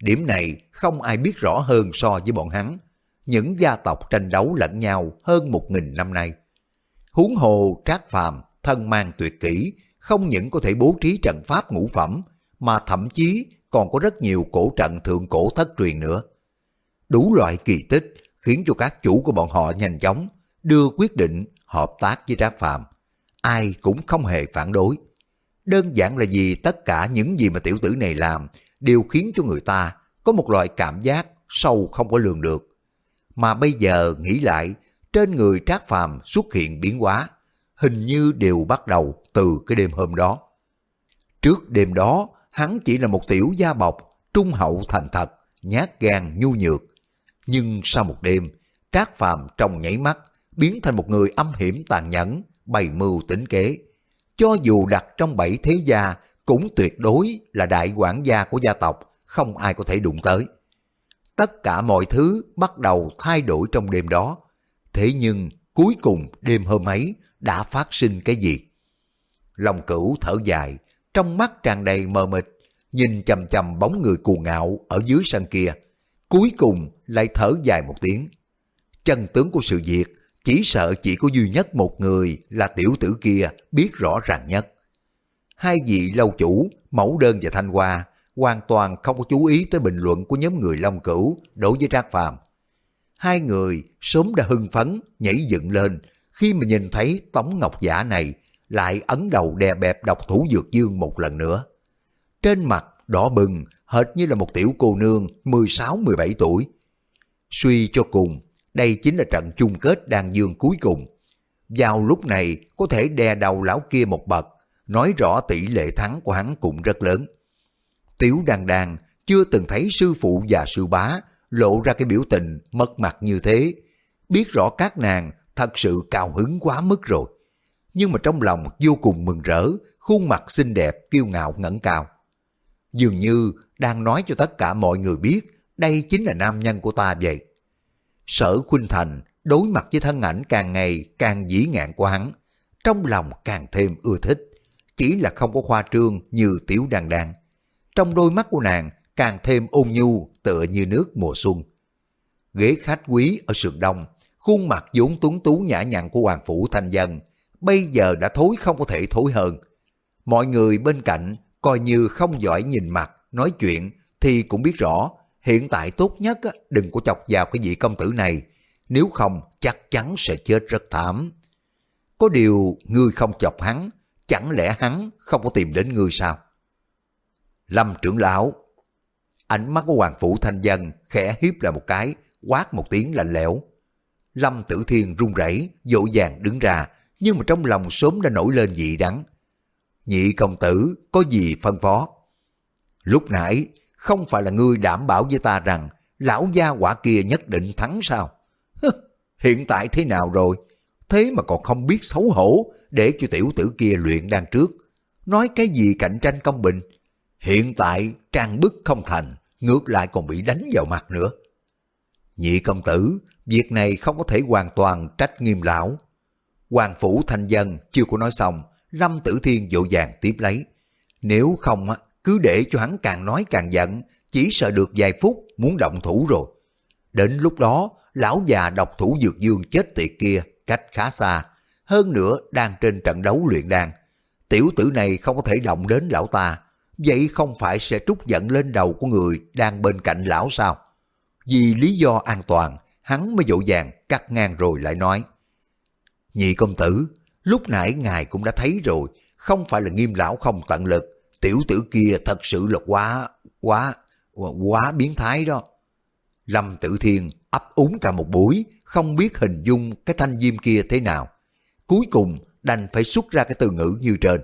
Điểm này không ai biết rõ hơn so với bọn hắn. Những gia tộc tranh đấu lẫn nhau hơn một nghìn năm nay. Huống hồ trác phàm, thân mang tuyệt kỹ, không những có thể bố trí trận pháp ngũ phẩm, mà thậm chí còn có rất nhiều cổ trận thượng cổ thất truyền nữa. Đủ loại kỳ tích khiến cho các chủ của bọn họ nhanh chóng đưa quyết định hợp tác với Trác Phạm, Ai cũng không hề phản đối. Đơn giản là vì tất cả những gì mà tiểu tử này làm đều khiến cho người ta có một loại cảm giác sâu không có lường được. Mà bây giờ nghĩ lại, trên người Trác Phàm xuất hiện biến hóa, hình như đều bắt đầu từ cái đêm hôm đó. Trước đêm đó, hắn chỉ là một tiểu gia bọc, trung hậu thành thật, nhát gan nhu nhược. Nhưng sau một đêm, Trác Phàm trong nhảy mắt biến thành một người âm hiểm tàn nhẫn, bày mưu tính kế. Cho dù đặt trong bảy thế gia cũng tuyệt đối là đại quản gia của gia tộc, không ai có thể đụng tới. Tất cả mọi thứ bắt đầu thay đổi trong đêm đó. Thế nhưng cuối cùng đêm hôm ấy đã phát sinh cái gì? Lòng cửu thở dài, trong mắt tràn đầy mờ mịt, nhìn chầm chầm bóng người cuồng ngạo ở dưới sân kia. Cuối cùng lại thở dài một tiếng. Chân tướng của sự việc chỉ sợ chỉ có duy nhất một người là tiểu tử kia biết rõ ràng nhất. Hai vị lâu chủ, mẫu đơn và thanh hoa hoàn toàn không có chú ý tới bình luận của nhóm người Long Cửu đối với Trác Phàm. Hai người sớm đã hưng phấn, nhảy dựng lên khi mà nhìn thấy tống ngọc giả này lại ấn đầu đè bẹp độc thủ dược dương một lần nữa. Trên mặt đỏ bừng, hệt như là một tiểu cô nương 16-17 tuổi. Suy cho cùng, đây chính là trận chung kết đan dương cuối cùng. Vào lúc này có thể đè đầu lão kia một bậc, nói rõ tỷ lệ thắng của hắn cũng rất lớn. Tiểu đàn đàn chưa từng thấy sư phụ và sư bá lộ ra cái biểu tình mất mặt như thế. Biết rõ các nàng thật sự cao hứng quá mức rồi. Nhưng mà trong lòng vô cùng mừng rỡ, khuôn mặt xinh đẹp, kiêu ngạo ngẩng cao. Dường như đang nói cho tất cả mọi người biết đây chính là nam nhân của ta vậy. Sở Khuynh Thành đối mặt với thân ảnh càng ngày càng dĩ ngạn của hắn, trong lòng càng thêm ưa thích, chỉ là không có khoa trương như tiểu đàn đàn. Trong đôi mắt của nàng càng thêm ôn nhu tựa như nước mùa xuân. Ghế khách quý ở sườn đông, khuôn mặt vốn tuấn tú nhã nhặn của Hoàng Phủ Thanh Dân, bây giờ đã thối không có thể thối hơn. Mọi người bên cạnh coi như không giỏi nhìn mặt, nói chuyện thì cũng biết rõ hiện tại tốt nhất đừng có chọc vào cái vị công tử này, nếu không chắc chắn sẽ chết rất thảm. Có điều ngươi không chọc hắn, chẳng lẽ hắn không có tìm đến ngươi sao? Lâm trưởng lão, ánh mắt của Hoàng Phủ Thanh Dân khẽ hiếp lại một cái, quát một tiếng lạnh lẽo. Lâm Tử Thiên run rẩy, dỗ dàng đứng ra, nhưng mà trong lòng sớm đã nổi lên dị đắng. Nhị công tử có gì phân phó? Lúc nãy không phải là ngươi đảm bảo với ta rằng lão gia quả kia nhất định thắng sao? Hiện tại thế nào rồi? Thế mà còn không biết xấu hổ để cho tiểu tử kia luyện đan trước. Nói cái gì cạnh tranh công bình? Hiện tại trang bức không thành, ngược lại còn bị đánh vào mặt nữa. Nhị công tử, việc này không có thể hoàn toàn trách nghiêm lão. Hoàng phủ thanh dân chưa có nói xong, Lâm Tử Thiên dội vàng tiếp lấy. Nếu không, cứ để cho hắn càng nói càng giận, chỉ sợ được vài phút muốn động thủ rồi. Đến lúc đó, lão già độc thủ dược dương chết tiệt kia cách khá xa, hơn nữa đang trên trận đấu luyện đan. Tiểu tử này không có thể động đến lão ta, vậy không phải sẽ trút giận lên đầu của người đang bên cạnh lão sao? Vì lý do an toàn, hắn mới dỗ dàng cắt ngang rồi lại nói. Nhị công tử, lúc nãy ngài cũng đã thấy rồi, không phải là nghiêm lão không tận lực, tiểu tử kia thật sự là quá, quá, quá biến thái đó. Lâm Tử Thiên ấp úng cả một buổi, không biết hình dung cái thanh diêm kia thế nào. Cuối cùng đành phải xuất ra cái từ ngữ như trên.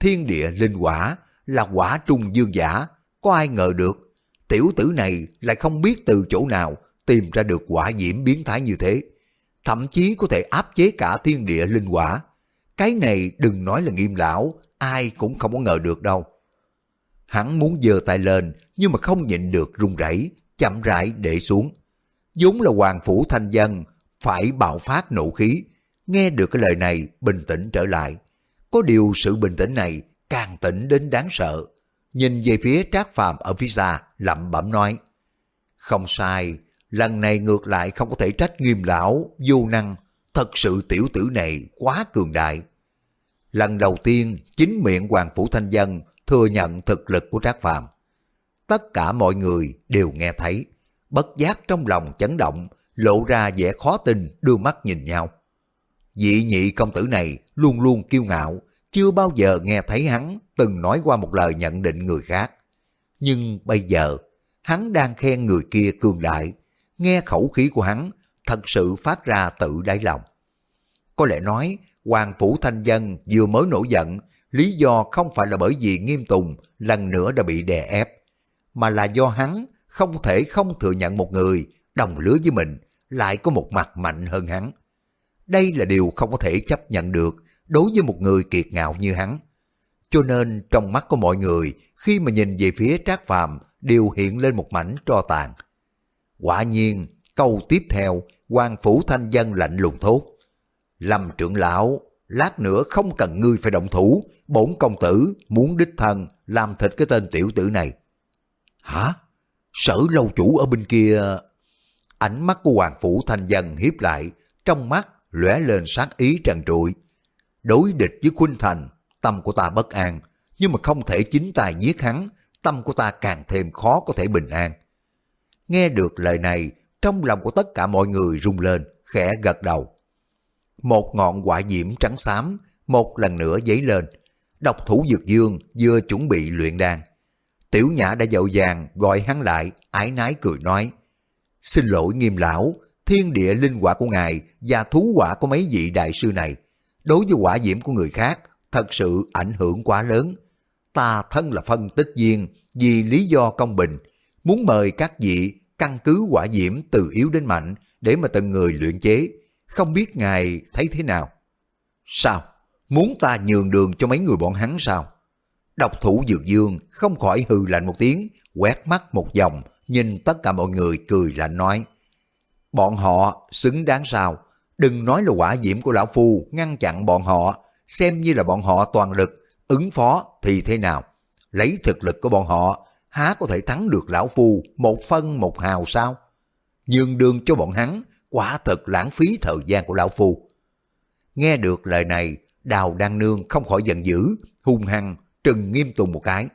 Thiên địa linh quả là quả trung dương giả, có ai ngờ được. Tiểu tử này lại không biết từ chỗ nào tìm ra được quả diễm biến thái như thế. Thậm chí có thể áp chế cả thiên địa linh quả. Cái này đừng nói là nghiêm lão, ai cũng không có ngờ được đâu. Hắn muốn giơ tay lên, nhưng mà không nhịn được run rẩy, chậm rãi để xuống. vốn là hoàng phủ thanh dân, phải bạo phát nộ khí. Nghe được cái lời này, bình tĩnh trở lại. Có điều sự bình tĩnh này càng tĩnh đến đáng sợ. Nhìn về phía trác phàm ở phía xa, lẩm bẩm nói. Không sai, lần này ngược lại không có thể trách nghiêm lão, vô năng. Thật sự tiểu tử này quá cường đại. Lần đầu tiên, chính miệng Hoàng Phủ Thanh Dân thừa nhận thực lực của Trác Phàm. Tất cả mọi người đều nghe thấy, bất giác trong lòng chấn động, lộ ra vẻ khó tin đưa mắt nhìn nhau. dị nhị công tử này luôn luôn kiêu ngạo, chưa bao giờ nghe thấy hắn từng nói qua một lời nhận định người khác. Nhưng bây giờ, hắn đang khen người kia cường đại, nghe khẩu khí của hắn thật sự phát ra tự đáy lòng. Có lẽ nói, Hoàng Phủ Thanh Dân vừa mới nổi giận, lý do không phải là bởi vì nghiêm tùng lần nữa đã bị đè ép, mà là do hắn không thể không thừa nhận một người đồng lứa với mình lại có một mặt mạnh hơn hắn. Đây là điều không có thể chấp nhận được đối với một người kiệt ngạo như hắn. Cho nên trong mắt của mọi người khi mà nhìn về phía Trác Phàm đều hiện lên một mảnh tro tàn. Quả nhiên, câu tiếp theo, quan phủ thanh dân lạnh lùng thốt. Lâm trưởng lão, lát nữa không cần ngươi phải động thủ, bổn công tử muốn đích thân làm thịt cái tên tiểu tử này. Hả? Sở lâu chủ ở bên kia... Ánh mắt của Hoàng Phủ Thanh Dân hiếp lại, trong mắt lóe lên sát ý trần trụi. Đối địch với Khuynh Thành, tâm của ta bất an, nhưng mà không thể chính tài giết hắn, tâm của ta càng thêm khó có thể bình an. Nghe được lời này, trong lòng của tất cả mọi người rung lên, khẽ gật đầu. Một ngọn quả diễm trắng xám, một lần nữa dấy lên. Độc thủ dược dương vừa chuẩn bị luyện đan. Tiểu Nhã đã dậu dàng gọi hắn lại, ái nái cười nói. Xin lỗi nghiêm lão, thiên địa linh quả của ngài và thú quả của mấy vị đại sư này, đối với quả diễm của người khác, thật sự ảnh hưởng quá lớn. Ta thân là phân tích viên, vì lý do công bình, muốn mời các vị căn cứ quả diễm từ yếu đến mạnh để mà từng người luyện chế, không biết ngài thấy thế nào? Sao? Muốn ta nhường đường cho mấy người bọn hắn sao? Độc thủ dược dương không khỏi hừ lạnh một tiếng, quét mắt một vòng, nhìn tất cả mọi người cười lạnh nói. Bọn họ xứng đáng sao? Đừng nói là quả diễm của lão phu ngăn chặn bọn họ, xem như là bọn họ toàn lực, ứng phó thì thế nào? Lấy thực lực của bọn họ, há có thể thắng được lão phu một phân một hào sao? Nhường đường cho bọn hắn, quả thật lãng phí thời gian của lão phu. Nghe được lời này, Đào Đăng Nương không khỏi giận dữ, hung hăng, trừng nghiêm tùng một cái.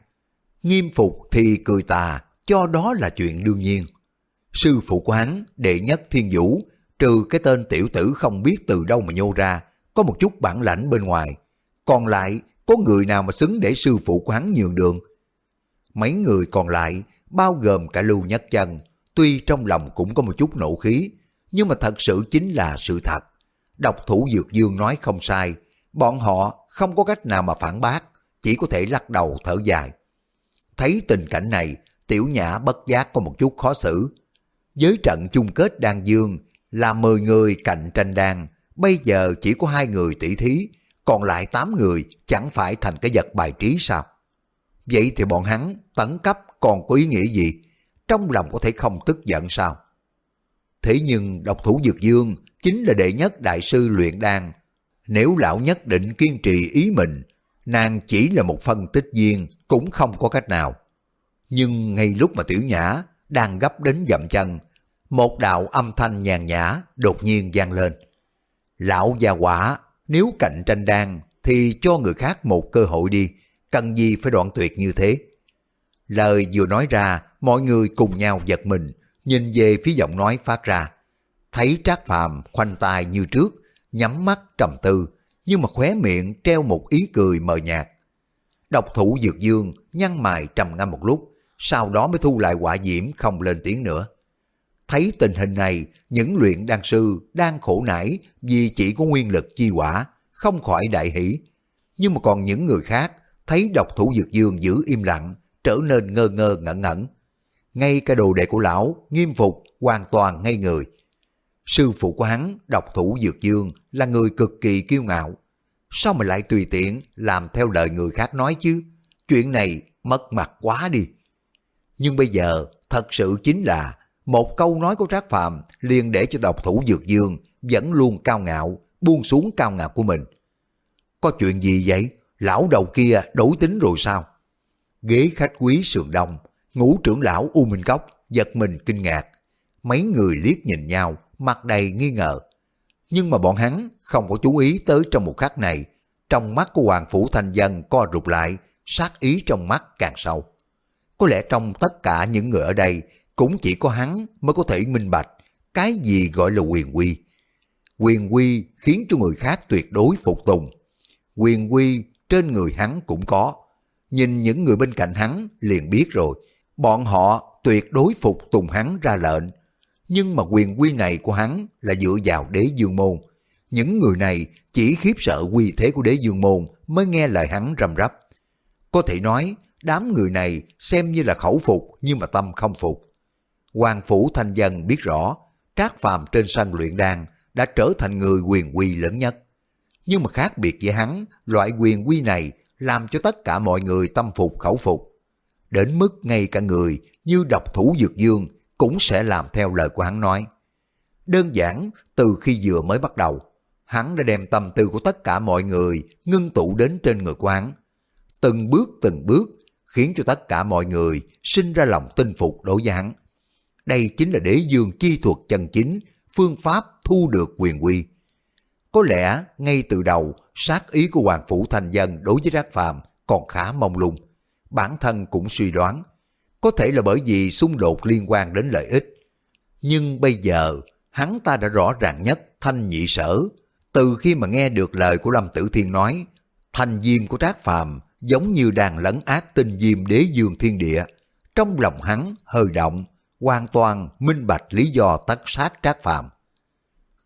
Nghiêm phục thì cười tà, cho đó là chuyện đương nhiên. Sư phụ của hắn, đệ nhất thiên vũ, trừ cái tên tiểu tử không biết từ đâu mà nhô ra, có một chút bản lãnh bên ngoài. Còn lại, có người nào mà xứng để sư phụ của hắn nhường đường. Mấy người còn lại, bao gồm cả Lưu Nhất Chân, tuy trong lòng cũng có một chút nổ khí, nhưng mà thật sự chính là sự thật. Độc thủ Dược Dương nói không sai, bọn họ không có cách nào mà phản bác, chỉ có thể lắc đầu thở dài. Thấy tình cảnh này, tiểu nhã bất giác có một chút khó xử. Với trận chung kết đan dương là 10 người cạnh tranh đan, bây giờ chỉ có hai người tỷ thí, còn lại 8 người chẳng phải thành cái vật bài trí sao? Vậy thì bọn hắn tấn cấp còn có ý nghĩa gì? Trong lòng có thể không tức giận sao? Thế nhưng độc thủ dược dương chính là đệ nhất đại sư luyện đan. Nếu lão nhất định kiên trì ý mình, nàng chỉ là một phân tích viên cũng không có cách nào. Nhưng ngay lúc mà tiểu nhã đang gấp đến dậm chân, một đạo âm thanh nhàn nhã đột nhiên vang lên. Lão già quả, nếu cạnh tranh đan thì cho người khác một cơ hội đi, cần gì phải đoạn tuyệt như thế. Lời vừa nói ra, mọi người cùng nhau giật mình, nhìn về phía giọng nói phát ra. Thấy Trác Phàm khoanh tay như trước, nhắm mắt trầm tư, nhưng mà khóe miệng treo một ý cười mờ nhạt. Độc thủ Dược Dương nhăn mày trầm ngâm một lúc, sau đó mới thu lại quả diễm không lên tiếng nữa. Thấy tình hình này, những luyện đan sư đang khổ nải vì chỉ có nguyên lực chi quả, không khỏi đại hỷ. Nhưng mà còn những người khác thấy độc thủ Dược Dương giữ im lặng, trở nên ngơ ngơ ngẩn ngẩn. Ngay cả đồ đệ của lão, nghiêm phục, hoàn toàn ngây người. Sư phụ của hắn, độc thủ Dược Dương, là người cực kỳ kiêu ngạo. Sao mà lại tùy tiện làm theo lời người khác nói chứ? Chuyện này mất mặt quá đi. Nhưng bây giờ thật sự chính là một câu nói của Trác Phàm liền để cho độc thủ Dược Dương vẫn luôn cao ngạo, buông xuống cao ngạo của mình. Có chuyện gì vậy? Lão đầu kia đổi tính rồi sao? Ghế khách quý sườn đông, ngũ trưởng lão U Minh Cốc giật mình kinh ngạc. Mấy người liếc nhìn nhau, mặt đầy nghi ngờ. Nhưng mà bọn hắn không có chú ý tới trong một khắc này, trong mắt của Hoàng Phủ Thanh Dân co rụt lại, sát ý trong mắt càng sâu. Có lẽ trong tất cả những người ở đây, cũng chỉ có hắn mới có thể minh bạch cái gì gọi là quyền quy. Quyền quy khiến cho người khác tuyệt đối phục tùng. Quyền quy trên người hắn cũng có. Nhìn những người bên cạnh hắn liền biết rồi, bọn họ tuyệt đối phục tùng hắn ra lệnh. Nhưng mà quyền quy này của hắn là dựa vào đế dương môn. Những người này chỉ khiếp sợ quy thế của đế dương môn mới nghe lời hắn rầm rắp. Có thể nói, đám người này xem như là khẩu phục nhưng mà tâm không phục. Hoàng Phủ Thanh Dân biết rõ, Trác Phàm trên sân luyện đan đã trở thành người quyền quy lớn nhất. Nhưng mà khác biệt với hắn, loại quyền quy này làm cho tất cả mọi người tâm phục khẩu phục. Đến mức ngay cả người như độc thủ dược dương cũng sẽ làm theo lời của hắn nói. Đơn giản, từ khi vừa mới bắt đầu, hắn đã đem tâm tư của tất cả mọi người ngưng tụ đến trên người của hắn. Từng bước từng bước, khiến cho tất cả mọi người sinh ra lòng tin phục đối với hắn. Đây chính là đế dương chi thuật chân chính, phương pháp thu được quyền quy. Có lẽ ngay từ đầu, sát ý của Hoàng Phủ Thành Dân đối với Rác Phàm còn khá mong lung. Bản thân cũng suy đoán, có thể là bởi vì xung đột liên quan đến lợi ích. Nhưng bây giờ, hắn ta đã rõ ràng nhất thanh nhị sở. Từ khi mà nghe được lời của Lâm Tử Thiên nói, thanh diêm của Trác Phàm giống như đang lấn ác tinh diêm đế dương thiên địa. Trong lòng hắn hơi động, hoàn toàn minh bạch lý do tất sát Trác Phàm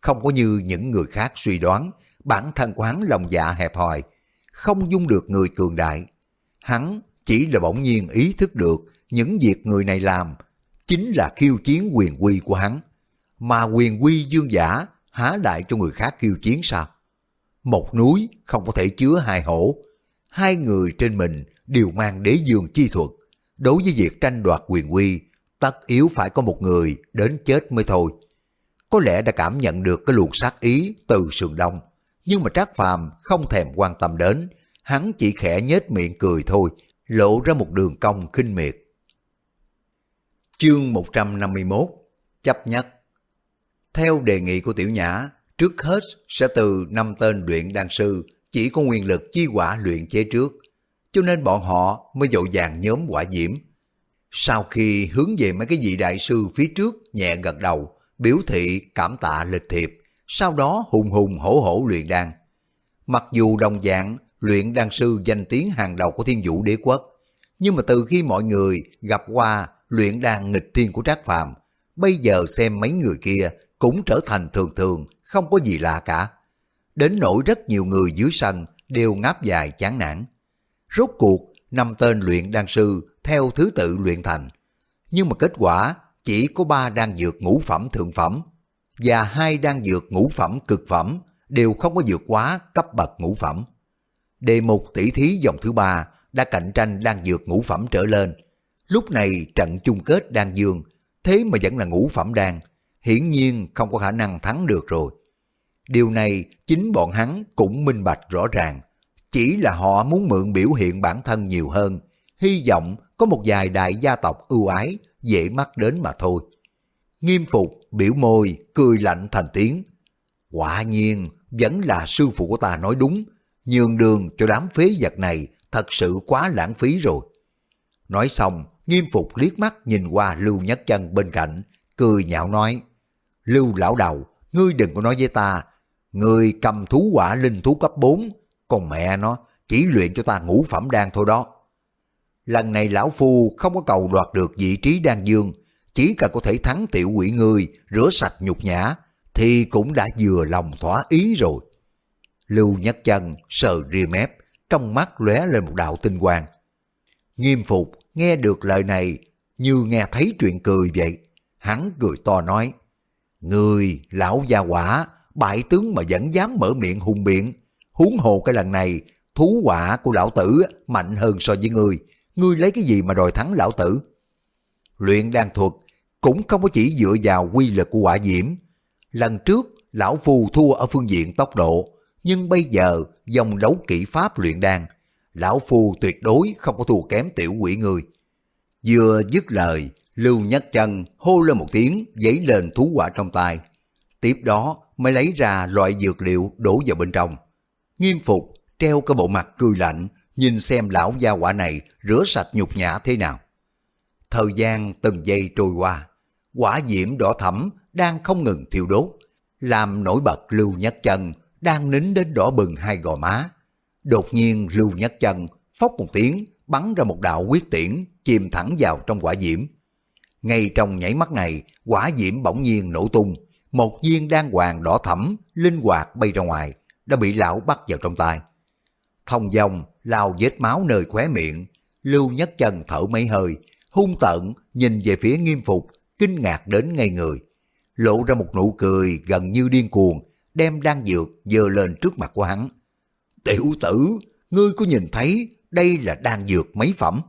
không có như những người khác suy đoán, bản thân của hắn lòng dạ hẹp hòi, không dung được người cường đại. Hắn chỉ là bỗng nhiên ý thức được những việc người này làm chính là khiêu chiến quyền quy của hắn. Mà quyền quy dương giả há đại cho người khác khiêu chiến sao? Một núi không có thể chứa hai hổ. Hai người trên mình đều mang đế dương chi thuật. Đối với việc tranh đoạt quyền quy, tất yếu phải có một người đến chết mới thôi có lẽ đã cảm nhận được cái luồng sát ý từ sườn đông. Nhưng mà Trác Phàm không thèm quan tâm đến, hắn chỉ khẽ nhếch miệng cười thôi, lộ ra một đường cong khinh miệt. Chương 151 Chấp nhất Theo đề nghị của Tiểu Nhã, trước hết sẽ từ năm tên luyện đan sư chỉ có nguyên lực chi quả luyện chế trước, cho nên bọn họ mới dội vàng nhóm quả diễm. Sau khi hướng về mấy cái vị đại sư phía trước nhẹ gật đầu, biểu thị cảm tạ lịch thiệp, sau đó hùng hùng hổ hổ luyện đan. Mặc dù đồng dạng luyện đan sư danh tiếng hàng đầu của thiên vũ đế quốc, nhưng mà từ khi mọi người gặp qua luyện đan nghịch thiên của Trác Phàm, bây giờ xem mấy người kia cũng trở thành thường thường, không có gì lạ cả. Đến nỗi rất nhiều người dưới sân đều ngáp dài chán nản. Rốt cuộc, năm tên luyện đan sư theo thứ tự luyện thành. Nhưng mà kết quả chỉ có ba đang dược ngũ phẩm thượng phẩm và hai đang dược ngũ phẩm cực phẩm đều không có vượt quá cấp bậc ngũ phẩm. Đề mục tỷ thí dòng thứ ba đã cạnh tranh đang dược ngũ phẩm trở lên. Lúc này trận chung kết đang dương, thế mà vẫn là ngũ phẩm đan, hiển nhiên không có khả năng thắng được rồi. Điều này chính bọn hắn cũng minh bạch rõ ràng. Chỉ là họ muốn mượn biểu hiện bản thân nhiều hơn, hy vọng có một vài đại gia tộc ưu ái, dễ mắt đến mà thôi. Nghiêm phục, biểu môi, cười lạnh thành tiếng. Quả nhiên, vẫn là sư phụ của ta nói đúng, nhường đường cho đám phế vật này thật sự quá lãng phí rồi. Nói xong, nghiêm phục liếc mắt nhìn qua Lưu Nhất Chân bên cạnh, cười nhạo nói, Lưu lão đầu, ngươi đừng có nói với ta, ngươi cầm thú quả linh thú cấp 4, còn mẹ nó chỉ luyện cho ta ngũ phẩm đan thôi đó. Lần này lão phu không có cầu đoạt được vị trí đan dương, chỉ cần có thể thắng tiểu quỷ ngươi, rửa sạch nhục nhã, thì cũng đã vừa lòng thỏa ý rồi. Lưu Nhất Chân sờ ria mép, trong mắt lóe lên một đạo tinh quang. Nghiêm phục nghe được lời này như nghe thấy chuyện cười vậy. Hắn cười to nói, Người, lão gia quả, bại tướng mà vẫn dám mở miệng hùng biện. Huống hồ cái lần này, thú quả của lão tử mạnh hơn so với ngươi. Ngươi lấy cái gì mà đòi thắng lão tử? Luyện đan thuật cũng không có chỉ dựa vào quy lực của quả diễm. Lần trước, lão phu thua ở phương diện tốc độ, nhưng bây giờ dòng đấu kỹ pháp luyện đan, lão phu tuyệt đối không có thua kém tiểu quỷ người. Vừa dứt lời, Lưu Nhất Chân hô lên một tiếng giấy lên thú quả trong tay. Tiếp đó mới lấy ra loại dược liệu đổ vào bên trong. Nghiêm phục treo cái bộ mặt cười lạnh nhìn xem lão gia quả này rửa sạch nhục nhã thế nào. Thời gian từng giây trôi qua, quả diễm đỏ thẫm đang không ngừng thiêu đốt, làm nổi bật Lưu Nhất Chân đang nín đến đỏ bừng hai gò má. Đột nhiên Lưu Nhất Chân phốc một tiếng bắn ra một đạo quyết tiễn chìm thẳng vào trong quả diễm. Ngay trong nhảy mắt này, quả diễm bỗng nhiên nổ tung, một viên đan hoàng đỏ thẫm, linh hoạt bay ra ngoài, đã bị lão bắt vào trong tay. Thông dòng, lao vết máu nơi khóe miệng, lưu nhất chân thở mấy hơi, hung tợn nhìn về phía nghiêm phục, kinh ngạc đến ngay người. Lộ ra một nụ cười gần như điên cuồng, đem đan dược dơ lên trước mặt của hắn. Tiểu tử, ngươi có nhìn thấy đây là đan dược mấy phẩm?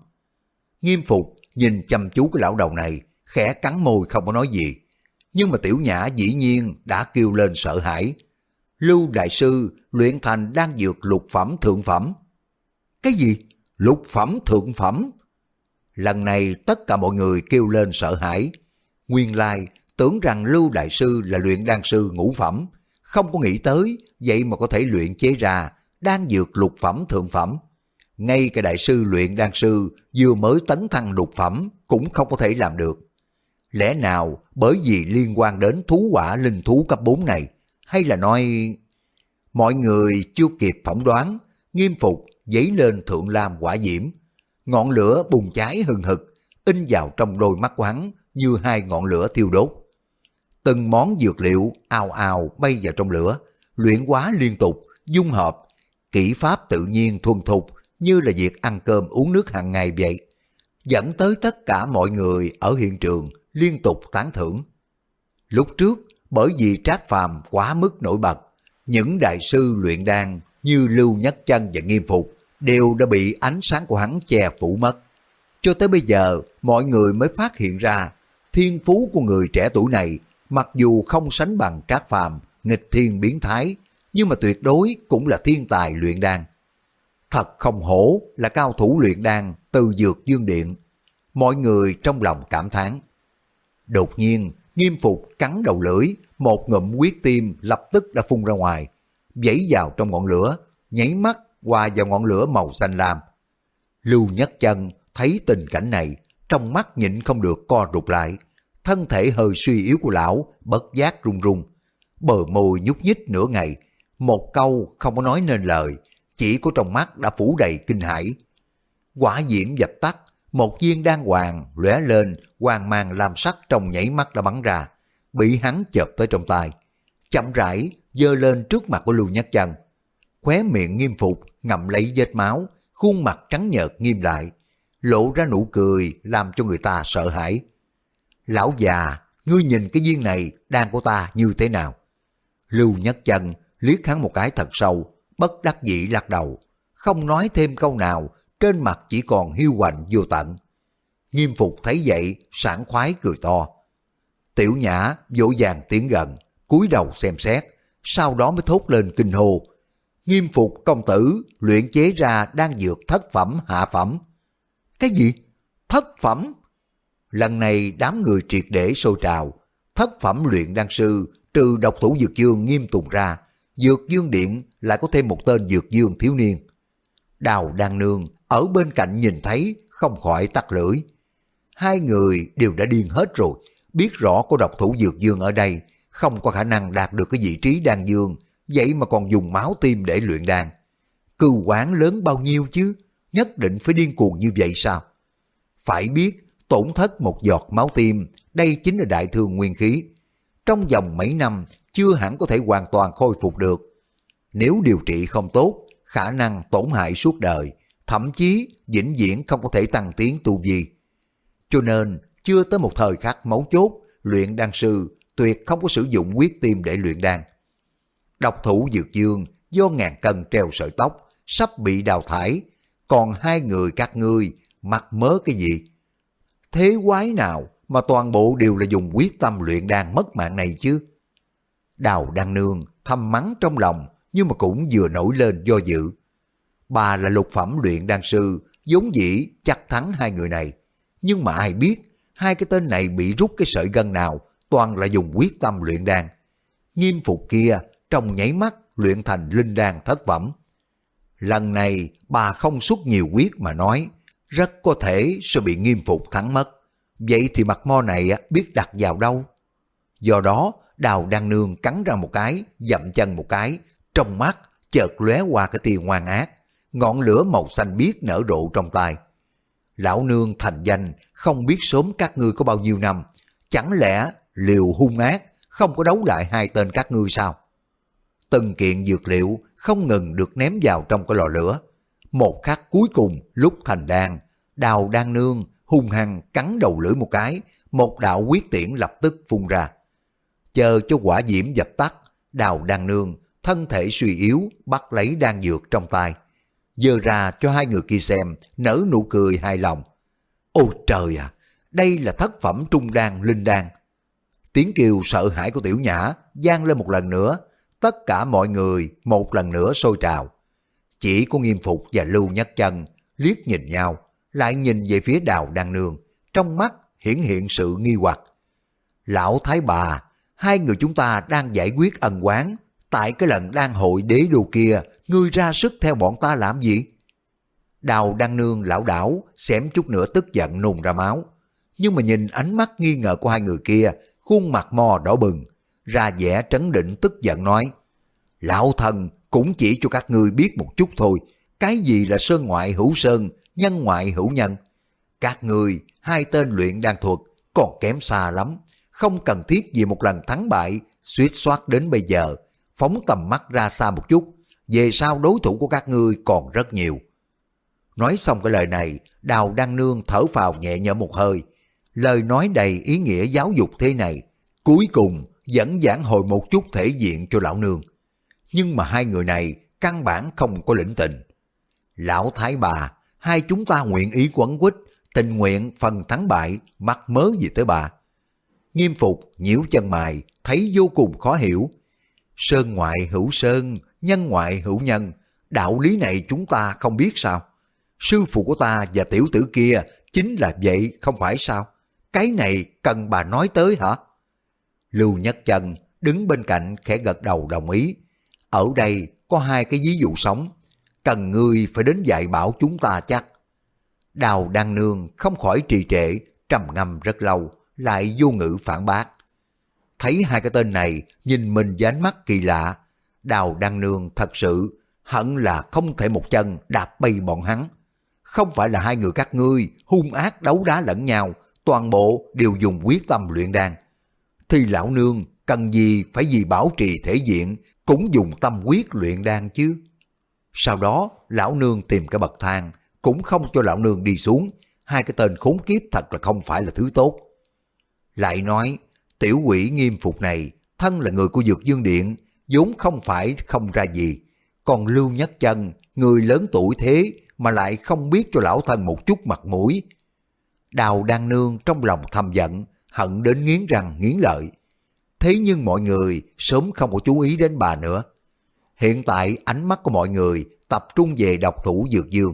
Nghiêm phục nhìn chăm chú cái lão đầu này, khẽ cắn môi không có nói gì. Nhưng mà tiểu nhã dĩ nhiên đã kêu lên sợ hãi. Lưu Đại Sư luyện thành đan dược lục phẩm thượng phẩm. Cái gì? Lục phẩm thượng phẩm? Lần này tất cả mọi người kêu lên sợ hãi. Nguyên lai tưởng rằng Lưu Đại Sư là luyện đan sư ngũ phẩm, không có nghĩ tới vậy mà có thể luyện chế ra đan dược lục phẩm thượng phẩm. Ngay cả đại sư luyện đan sư vừa mới tấn thăng lục phẩm cũng không có thể làm được. Lẽ nào bởi vì liên quan đến thú quả linh thú cấp 4 này, hay là nói... Mọi người chưa kịp phỏng đoán, nghiêm phục dấy lên thượng lam quả diễm. Ngọn lửa bùng cháy hừng hực, in vào trong đôi mắt hắn như hai ngọn lửa thiêu đốt. Từng món dược liệu ào ào bay vào trong lửa, luyện hóa liên tục, dung hợp, kỹ pháp tự nhiên thuần thục như là việc ăn cơm uống nước hàng ngày vậy. Dẫn tới tất cả mọi người ở hiện trường liên tục tán thưởng. Lúc trước, bởi vì Trác Phàm quá mức nổi bật, những đại sư luyện đan như Lưu Nhất Chân và Nghiêm Phục đều đã bị ánh sáng của hắn che phủ mất. Cho tới bây giờ, mọi người mới phát hiện ra thiên phú của người trẻ tuổi này mặc dù không sánh bằng Trác Phàm nghịch thiên biến thái, nhưng mà tuyệt đối cũng là thiên tài luyện đan. Thật không hổ là cao thủ luyện đan từ dược dương điện. Mọi người trong lòng cảm thán. Đột nhiên, nghiêm phục cắn đầu lưỡi, một ngụm huyết tim lập tức đã phun ra ngoài, dãy vào trong ngọn lửa, nháy mắt qua vào ngọn lửa màu xanh lam. Lưu Nhất Chân thấy tình cảnh này, trong mắt nhịn không được co rụt lại, thân thể hơi suy yếu của lão bất giác run run, bờ môi nhúc nhích nửa ngày, một câu không có nói nên lời, chỉ có trong mắt đã phủ đầy kinh hãi. Quả diễm dập tắt, một viên đan hoàng lóe lên, hoàng mang làm sắc trong nhảy mắt đã bắn ra, bị hắn chợp tới trong tay. Chậm rãi, dơ lên trước mặt của Lưu Nhất Chân. Khóe miệng nghiêm phục, ngậm lấy vết máu, khuôn mặt trắng nhợt nghiêm lại, lộ ra nụ cười làm cho người ta sợ hãi. Lão già, ngươi nhìn cái viên này đan của ta như thế nào? Lưu Nhất Chân liếc hắn một cái thật sâu, bất đắc dĩ lắc đầu, không nói thêm câu nào, trên mặt chỉ còn hiu quạnh vô tận. Nghiêm phục thấy vậy, sảng khoái cười to. Tiểu nhã dỗ dàng tiến gần, cúi đầu xem xét, sau đó mới thốt lên kinh hô. Nghiêm phục công tử luyện chế ra đang dược thất phẩm hạ phẩm. Cái gì? Thất phẩm? Lần này đám người triệt để sôi trào. Thất phẩm luyện đan sư trừ độc thủ dược dương nghiêm tùng ra. Dược dương điện lại có thêm một tên dược dương thiếu niên. Đào đan nương ở bên cạnh nhìn thấy không khỏi tắt lưỡi. Hai người đều đã điên hết rồi, biết rõ có độc thủ dược dương ở đây, không có khả năng đạt được cái vị trí đan dương, vậy mà còn dùng máu tim để luyện đan. Cừu quán lớn bao nhiêu chứ, nhất định phải điên cuồng như vậy sao? Phải biết, tổn thất một giọt máu tim, đây chính là đại thương nguyên khí. Trong vòng mấy năm, chưa hẳn có thể hoàn toàn khôi phục được. Nếu điều trị không tốt, khả năng tổn hại suốt đời, thậm chí vĩnh viễn không có thể tăng tiến tu vi. Cho nên, chưa tới một thời khắc mấu chốt, luyện đan sư tuyệt không có sử dụng quyết tim để luyện đan. Độc thủ dược dương do ngàn cân treo sợi tóc, sắp bị đào thải, còn hai người các ngươi mặc mớ cái gì? Thế quái nào mà toàn bộ đều là dùng quyết tâm luyện đan mất mạng này chứ? Đào đan nương thầm mắng trong lòng nhưng mà cũng vừa nổi lên do dự. Bà là lục phẩm luyện đan sư, vốn dĩ chắc thắng hai người này. Nhưng mà ai biết, hai cái tên này bị rút cái sợi gân nào, toàn là dùng quyết tâm luyện đan. Nghiêm phục kia, trong nháy mắt luyện thành linh đan thất phẩm. Lần này bà không xuất nhiều quyết mà nói, rất có thể sẽ bị nghiêm phục thắng mất. Vậy thì mặt mo này biết đặt vào đâu? Do đó, đào đan nương cắn ra một cái, dậm chân một cái, trong mắt chợt lóe qua cái tia ngoan ác, ngọn lửa màu xanh biếc nở rộ trong tay. Lão nương thành danh, không biết sớm các ngươi có bao nhiêu năm, chẳng lẽ liều hung ác, không có đấu lại hai tên các ngươi sao? Từng kiện dược liệu không ngừng được ném vào trong cái lò lửa. Một khắc cuối cùng lúc thành đan, đào đan nương hung hăng cắn đầu lưỡi một cái, một đạo quyết tiễn lập tức phun ra. Chờ cho quả diễm dập tắt, đào đan nương thân thể suy yếu bắt lấy đan dược trong tay. Dơ ra cho hai người kia xem, nở nụ cười hài lòng. Ôi trời à, đây là thất phẩm trung đan linh đan. Tiếng kêu sợ hãi của tiểu nhã gian lên một lần nữa, tất cả mọi người một lần nữa sôi trào. Chỉ có nghiêm phục và lưu nhất chân liếc nhìn nhau, lại nhìn về phía đào đan nương, trong mắt hiển hiện sự nghi hoặc. Lão Thái bà, hai người chúng ta đang giải quyết ân quán, tại cái lần đang hội đế đồ kia, ngươi ra sức theo bọn ta làm gì? Đào đăng nương lão đảo, xém chút nữa tức giận nôn ra máu. Nhưng mà nhìn ánh mắt nghi ngờ của hai người kia, khuôn mặt mò đỏ bừng, ra vẻ trấn định tức giận nói, Lão thần cũng chỉ cho các ngươi biết một chút thôi, cái gì là sơn ngoại hữu sơn, nhân ngoại hữu nhân. Các ngươi, hai tên luyện đan thuật, còn kém xa lắm, không cần thiết vì một lần thắng bại, suýt soát đến bây giờ, phóng tầm mắt ra xa một chút, về sau đối thủ của các ngươi còn rất nhiều. Nói xong cái lời này, Đào Đăng Nương thở phào nhẹ nhõm một hơi. Lời nói đầy ý nghĩa giáo dục thế này, cuối cùng vẫn giảng hồi một chút thể diện cho lão nương. Nhưng mà hai người này căn bản không có lĩnh tình. Lão Thái bà, hai chúng ta nguyện ý quấn quýt, tình nguyện phần thắng bại, mắc mớ gì tới bà. Nghiêm phục, nhiễu chân mày, thấy vô cùng khó hiểu, Sơn ngoại hữu sơn, nhân ngoại hữu nhân, đạo lý này chúng ta không biết sao? Sư phụ của ta và tiểu tử kia chính là vậy không phải sao? Cái này cần bà nói tới hả? Lưu Nhất Chân đứng bên cạnh khẽ gật đầu đồng ý. Ở đây có hai cái ví dụ sống, cần ngươi phải đến dạy bảo chúng ta chắc. Đào Đăng Nương không khỏi trì trệ, trầm ngâm rất lâu, lại vô ngữ phản bác. Thấy hai cái tên này nhìn mình với ánh mắt kỳ lạ, Đào Đăng Nương thật sự hận là không thể một chân đạp bay bọn hắn. Không phải là hai người các ngươi hung ác đấu đá lẫn nhau, toàn bộ đều dùng quyết tâm luyện đan. Thì lão nương cần gì phải vì bảo trì thể diện cũng dùng tâm quyết luyện đan chứ. Sau đó lão nương tìm cái bậc thang cũng không cho lão nương đi xuống. Hai cái tên khốn kiếp thật là không phải là thứ tốt. Lại nói Tiểu quỷ nghiêm phục này, thân là người của Dược Dương Điện, vốn không phải không ra gì. Còn Lưu Nhất Chân, người lớn tuổi thế mà lại không biết cho lão thân một chút mặt mũi. Đào đang nương trong lòng thầm giận, hận đến nghiến răng nghiến lợi. Thế nhưng mọi người sớm không có chú ý đến bà nữa. hiện tại ánh mắt của mọi người tập trung về độc thủ Dược Dương.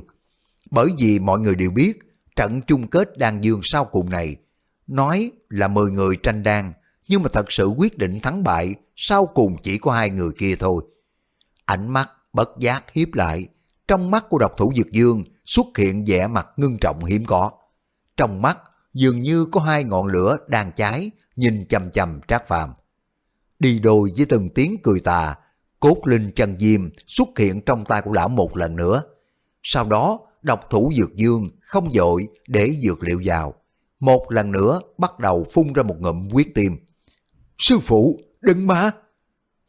Bởi vì mọi người đều biết trận chung kết đan dương sau cùng này nói là 10 người tranh đan nhưng mà thật sự quyết định thắng bại sau cùng chỉ có hai người kia thôi. Ánh mắt bất giác hiếp lại, trong mắt của độc thủ Dược Dương xuất hiện vẻ mặt ngưng trọng hiếm có. Trong mắt dường như có hai ngọn lửa đang cháy, nhìn chầm chầm Trác Phàm. Đi đôi với từng tiếng cười tà, cốt linh chân diêm xuất hiện trong tay của lão một lần nữa. Sau đó, độc thủ dược dương không dội để dược liệu vào. Một lần nữa bắt đầu phun ra một ngụm quyết tim. Sư phụ, đừng mà!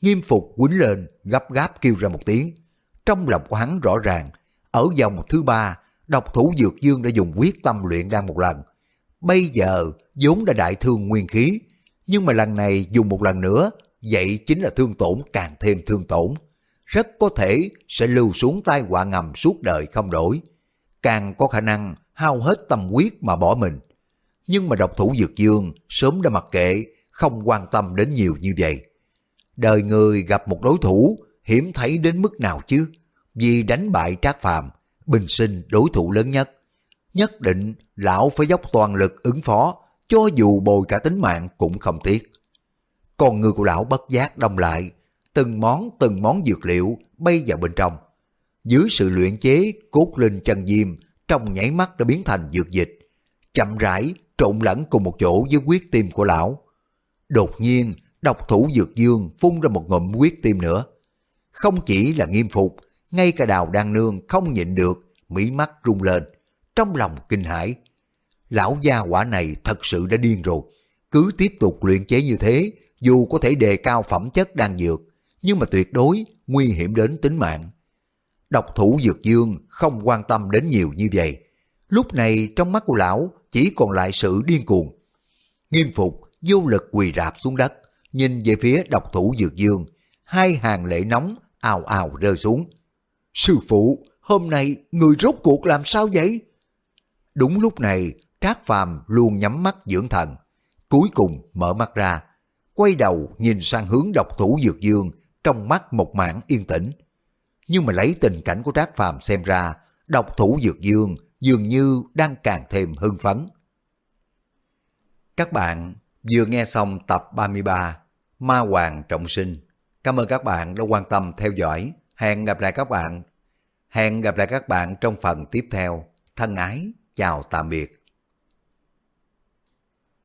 Nghiêm phục quýnh lên, gấp gáp kêu ra một tiếng. Trong lòng của hắn rõ ràng, ở vòng thứ ba, độc thủ dược dương đã dùng quyết tâm luyện đang một lần. Bây giờ vốn đã đại thương nguyên khí, nhưng mà lần này dùng một lần nữa, vậy chính là thương tổn càng thêm thương tổn. Rất có thể sẽ lưu xuống tai họa ngầm suốt đời không đổi. Càng có khả năng hao hết tâm quyết mà bỏ mình. Nhưng mà độc thủ dược dương sớm đã mặc kệ, không quan tâm đến nhiều như vậy. Đời người gặp một đối thủ hiểm thấy đến mức nào chứ? Vì đánh bại trác phàm, bình sinh đối thủ lớn nhất. Nhất định lão phải dốc toàn lực ứng phó, cho dù bồi cả tính mạng cũng không tiếc. Con người của lão bất giác đông lại, từng món từng món dược liệu bay vào bên trong. Dưới sự luyện chế cốt linh chân diêm trong nháy mắt đã biến thành dược dịch, chậm rãi trộn lẫn cùng một chỗ với huyết tim của lão. Đột nhiên, độc thủ dược dương phun ra một ngụm huyết tim nữa. Không chỉ là nghiêm phục, ngay cả đào đang nương không nhịn được, mỹ mắt rung lên, trong lòng kinh hãi. Lão gia quả này thật sự đã điên rồi, cứ tiếp tục luyện chế như thế, dù có thể đề cao phẩm chất đang dược, nhưng mà tuyệt đối nguy hiểm đến tính mạng. Độc thủ dược dương không quan tâm đến nhiều như vậy. Lúc này trong mắt của lão chỉ còn lại sự điên cuồng. Nghiêm phục vô lực quỳ rạp xuống đất, nhìn về phía độc thủ dược dương, hai hàng lệ nóng ào ào rơi xuống. Sư phụ, hôm nay người rốt cuộc làm sao vậy? Đúng lúc này, Trác Phàm luôn nhắm mắt dưỡng thần, cuối cùng mở mắt ra, quay đầu nhìn sang hướng độc thủ dược dương, trong mắt một mảng yên tĩnh. Nhưng mà lấy tình cảnh của Trác Phàm xem ra, độc thủ dược dương dường như đang càng thêm hưng phấn. Các bạn vừa nghe xong tập 33 Ma Hoàng Trọng Sinh. Cảm ơn các bạn đã quan tâm theo dõi. Hẹn gặp lại các bạn. Hẹn gặp lại các bạn trong phần tiếp theo. Thân ái, chào tạm biệt.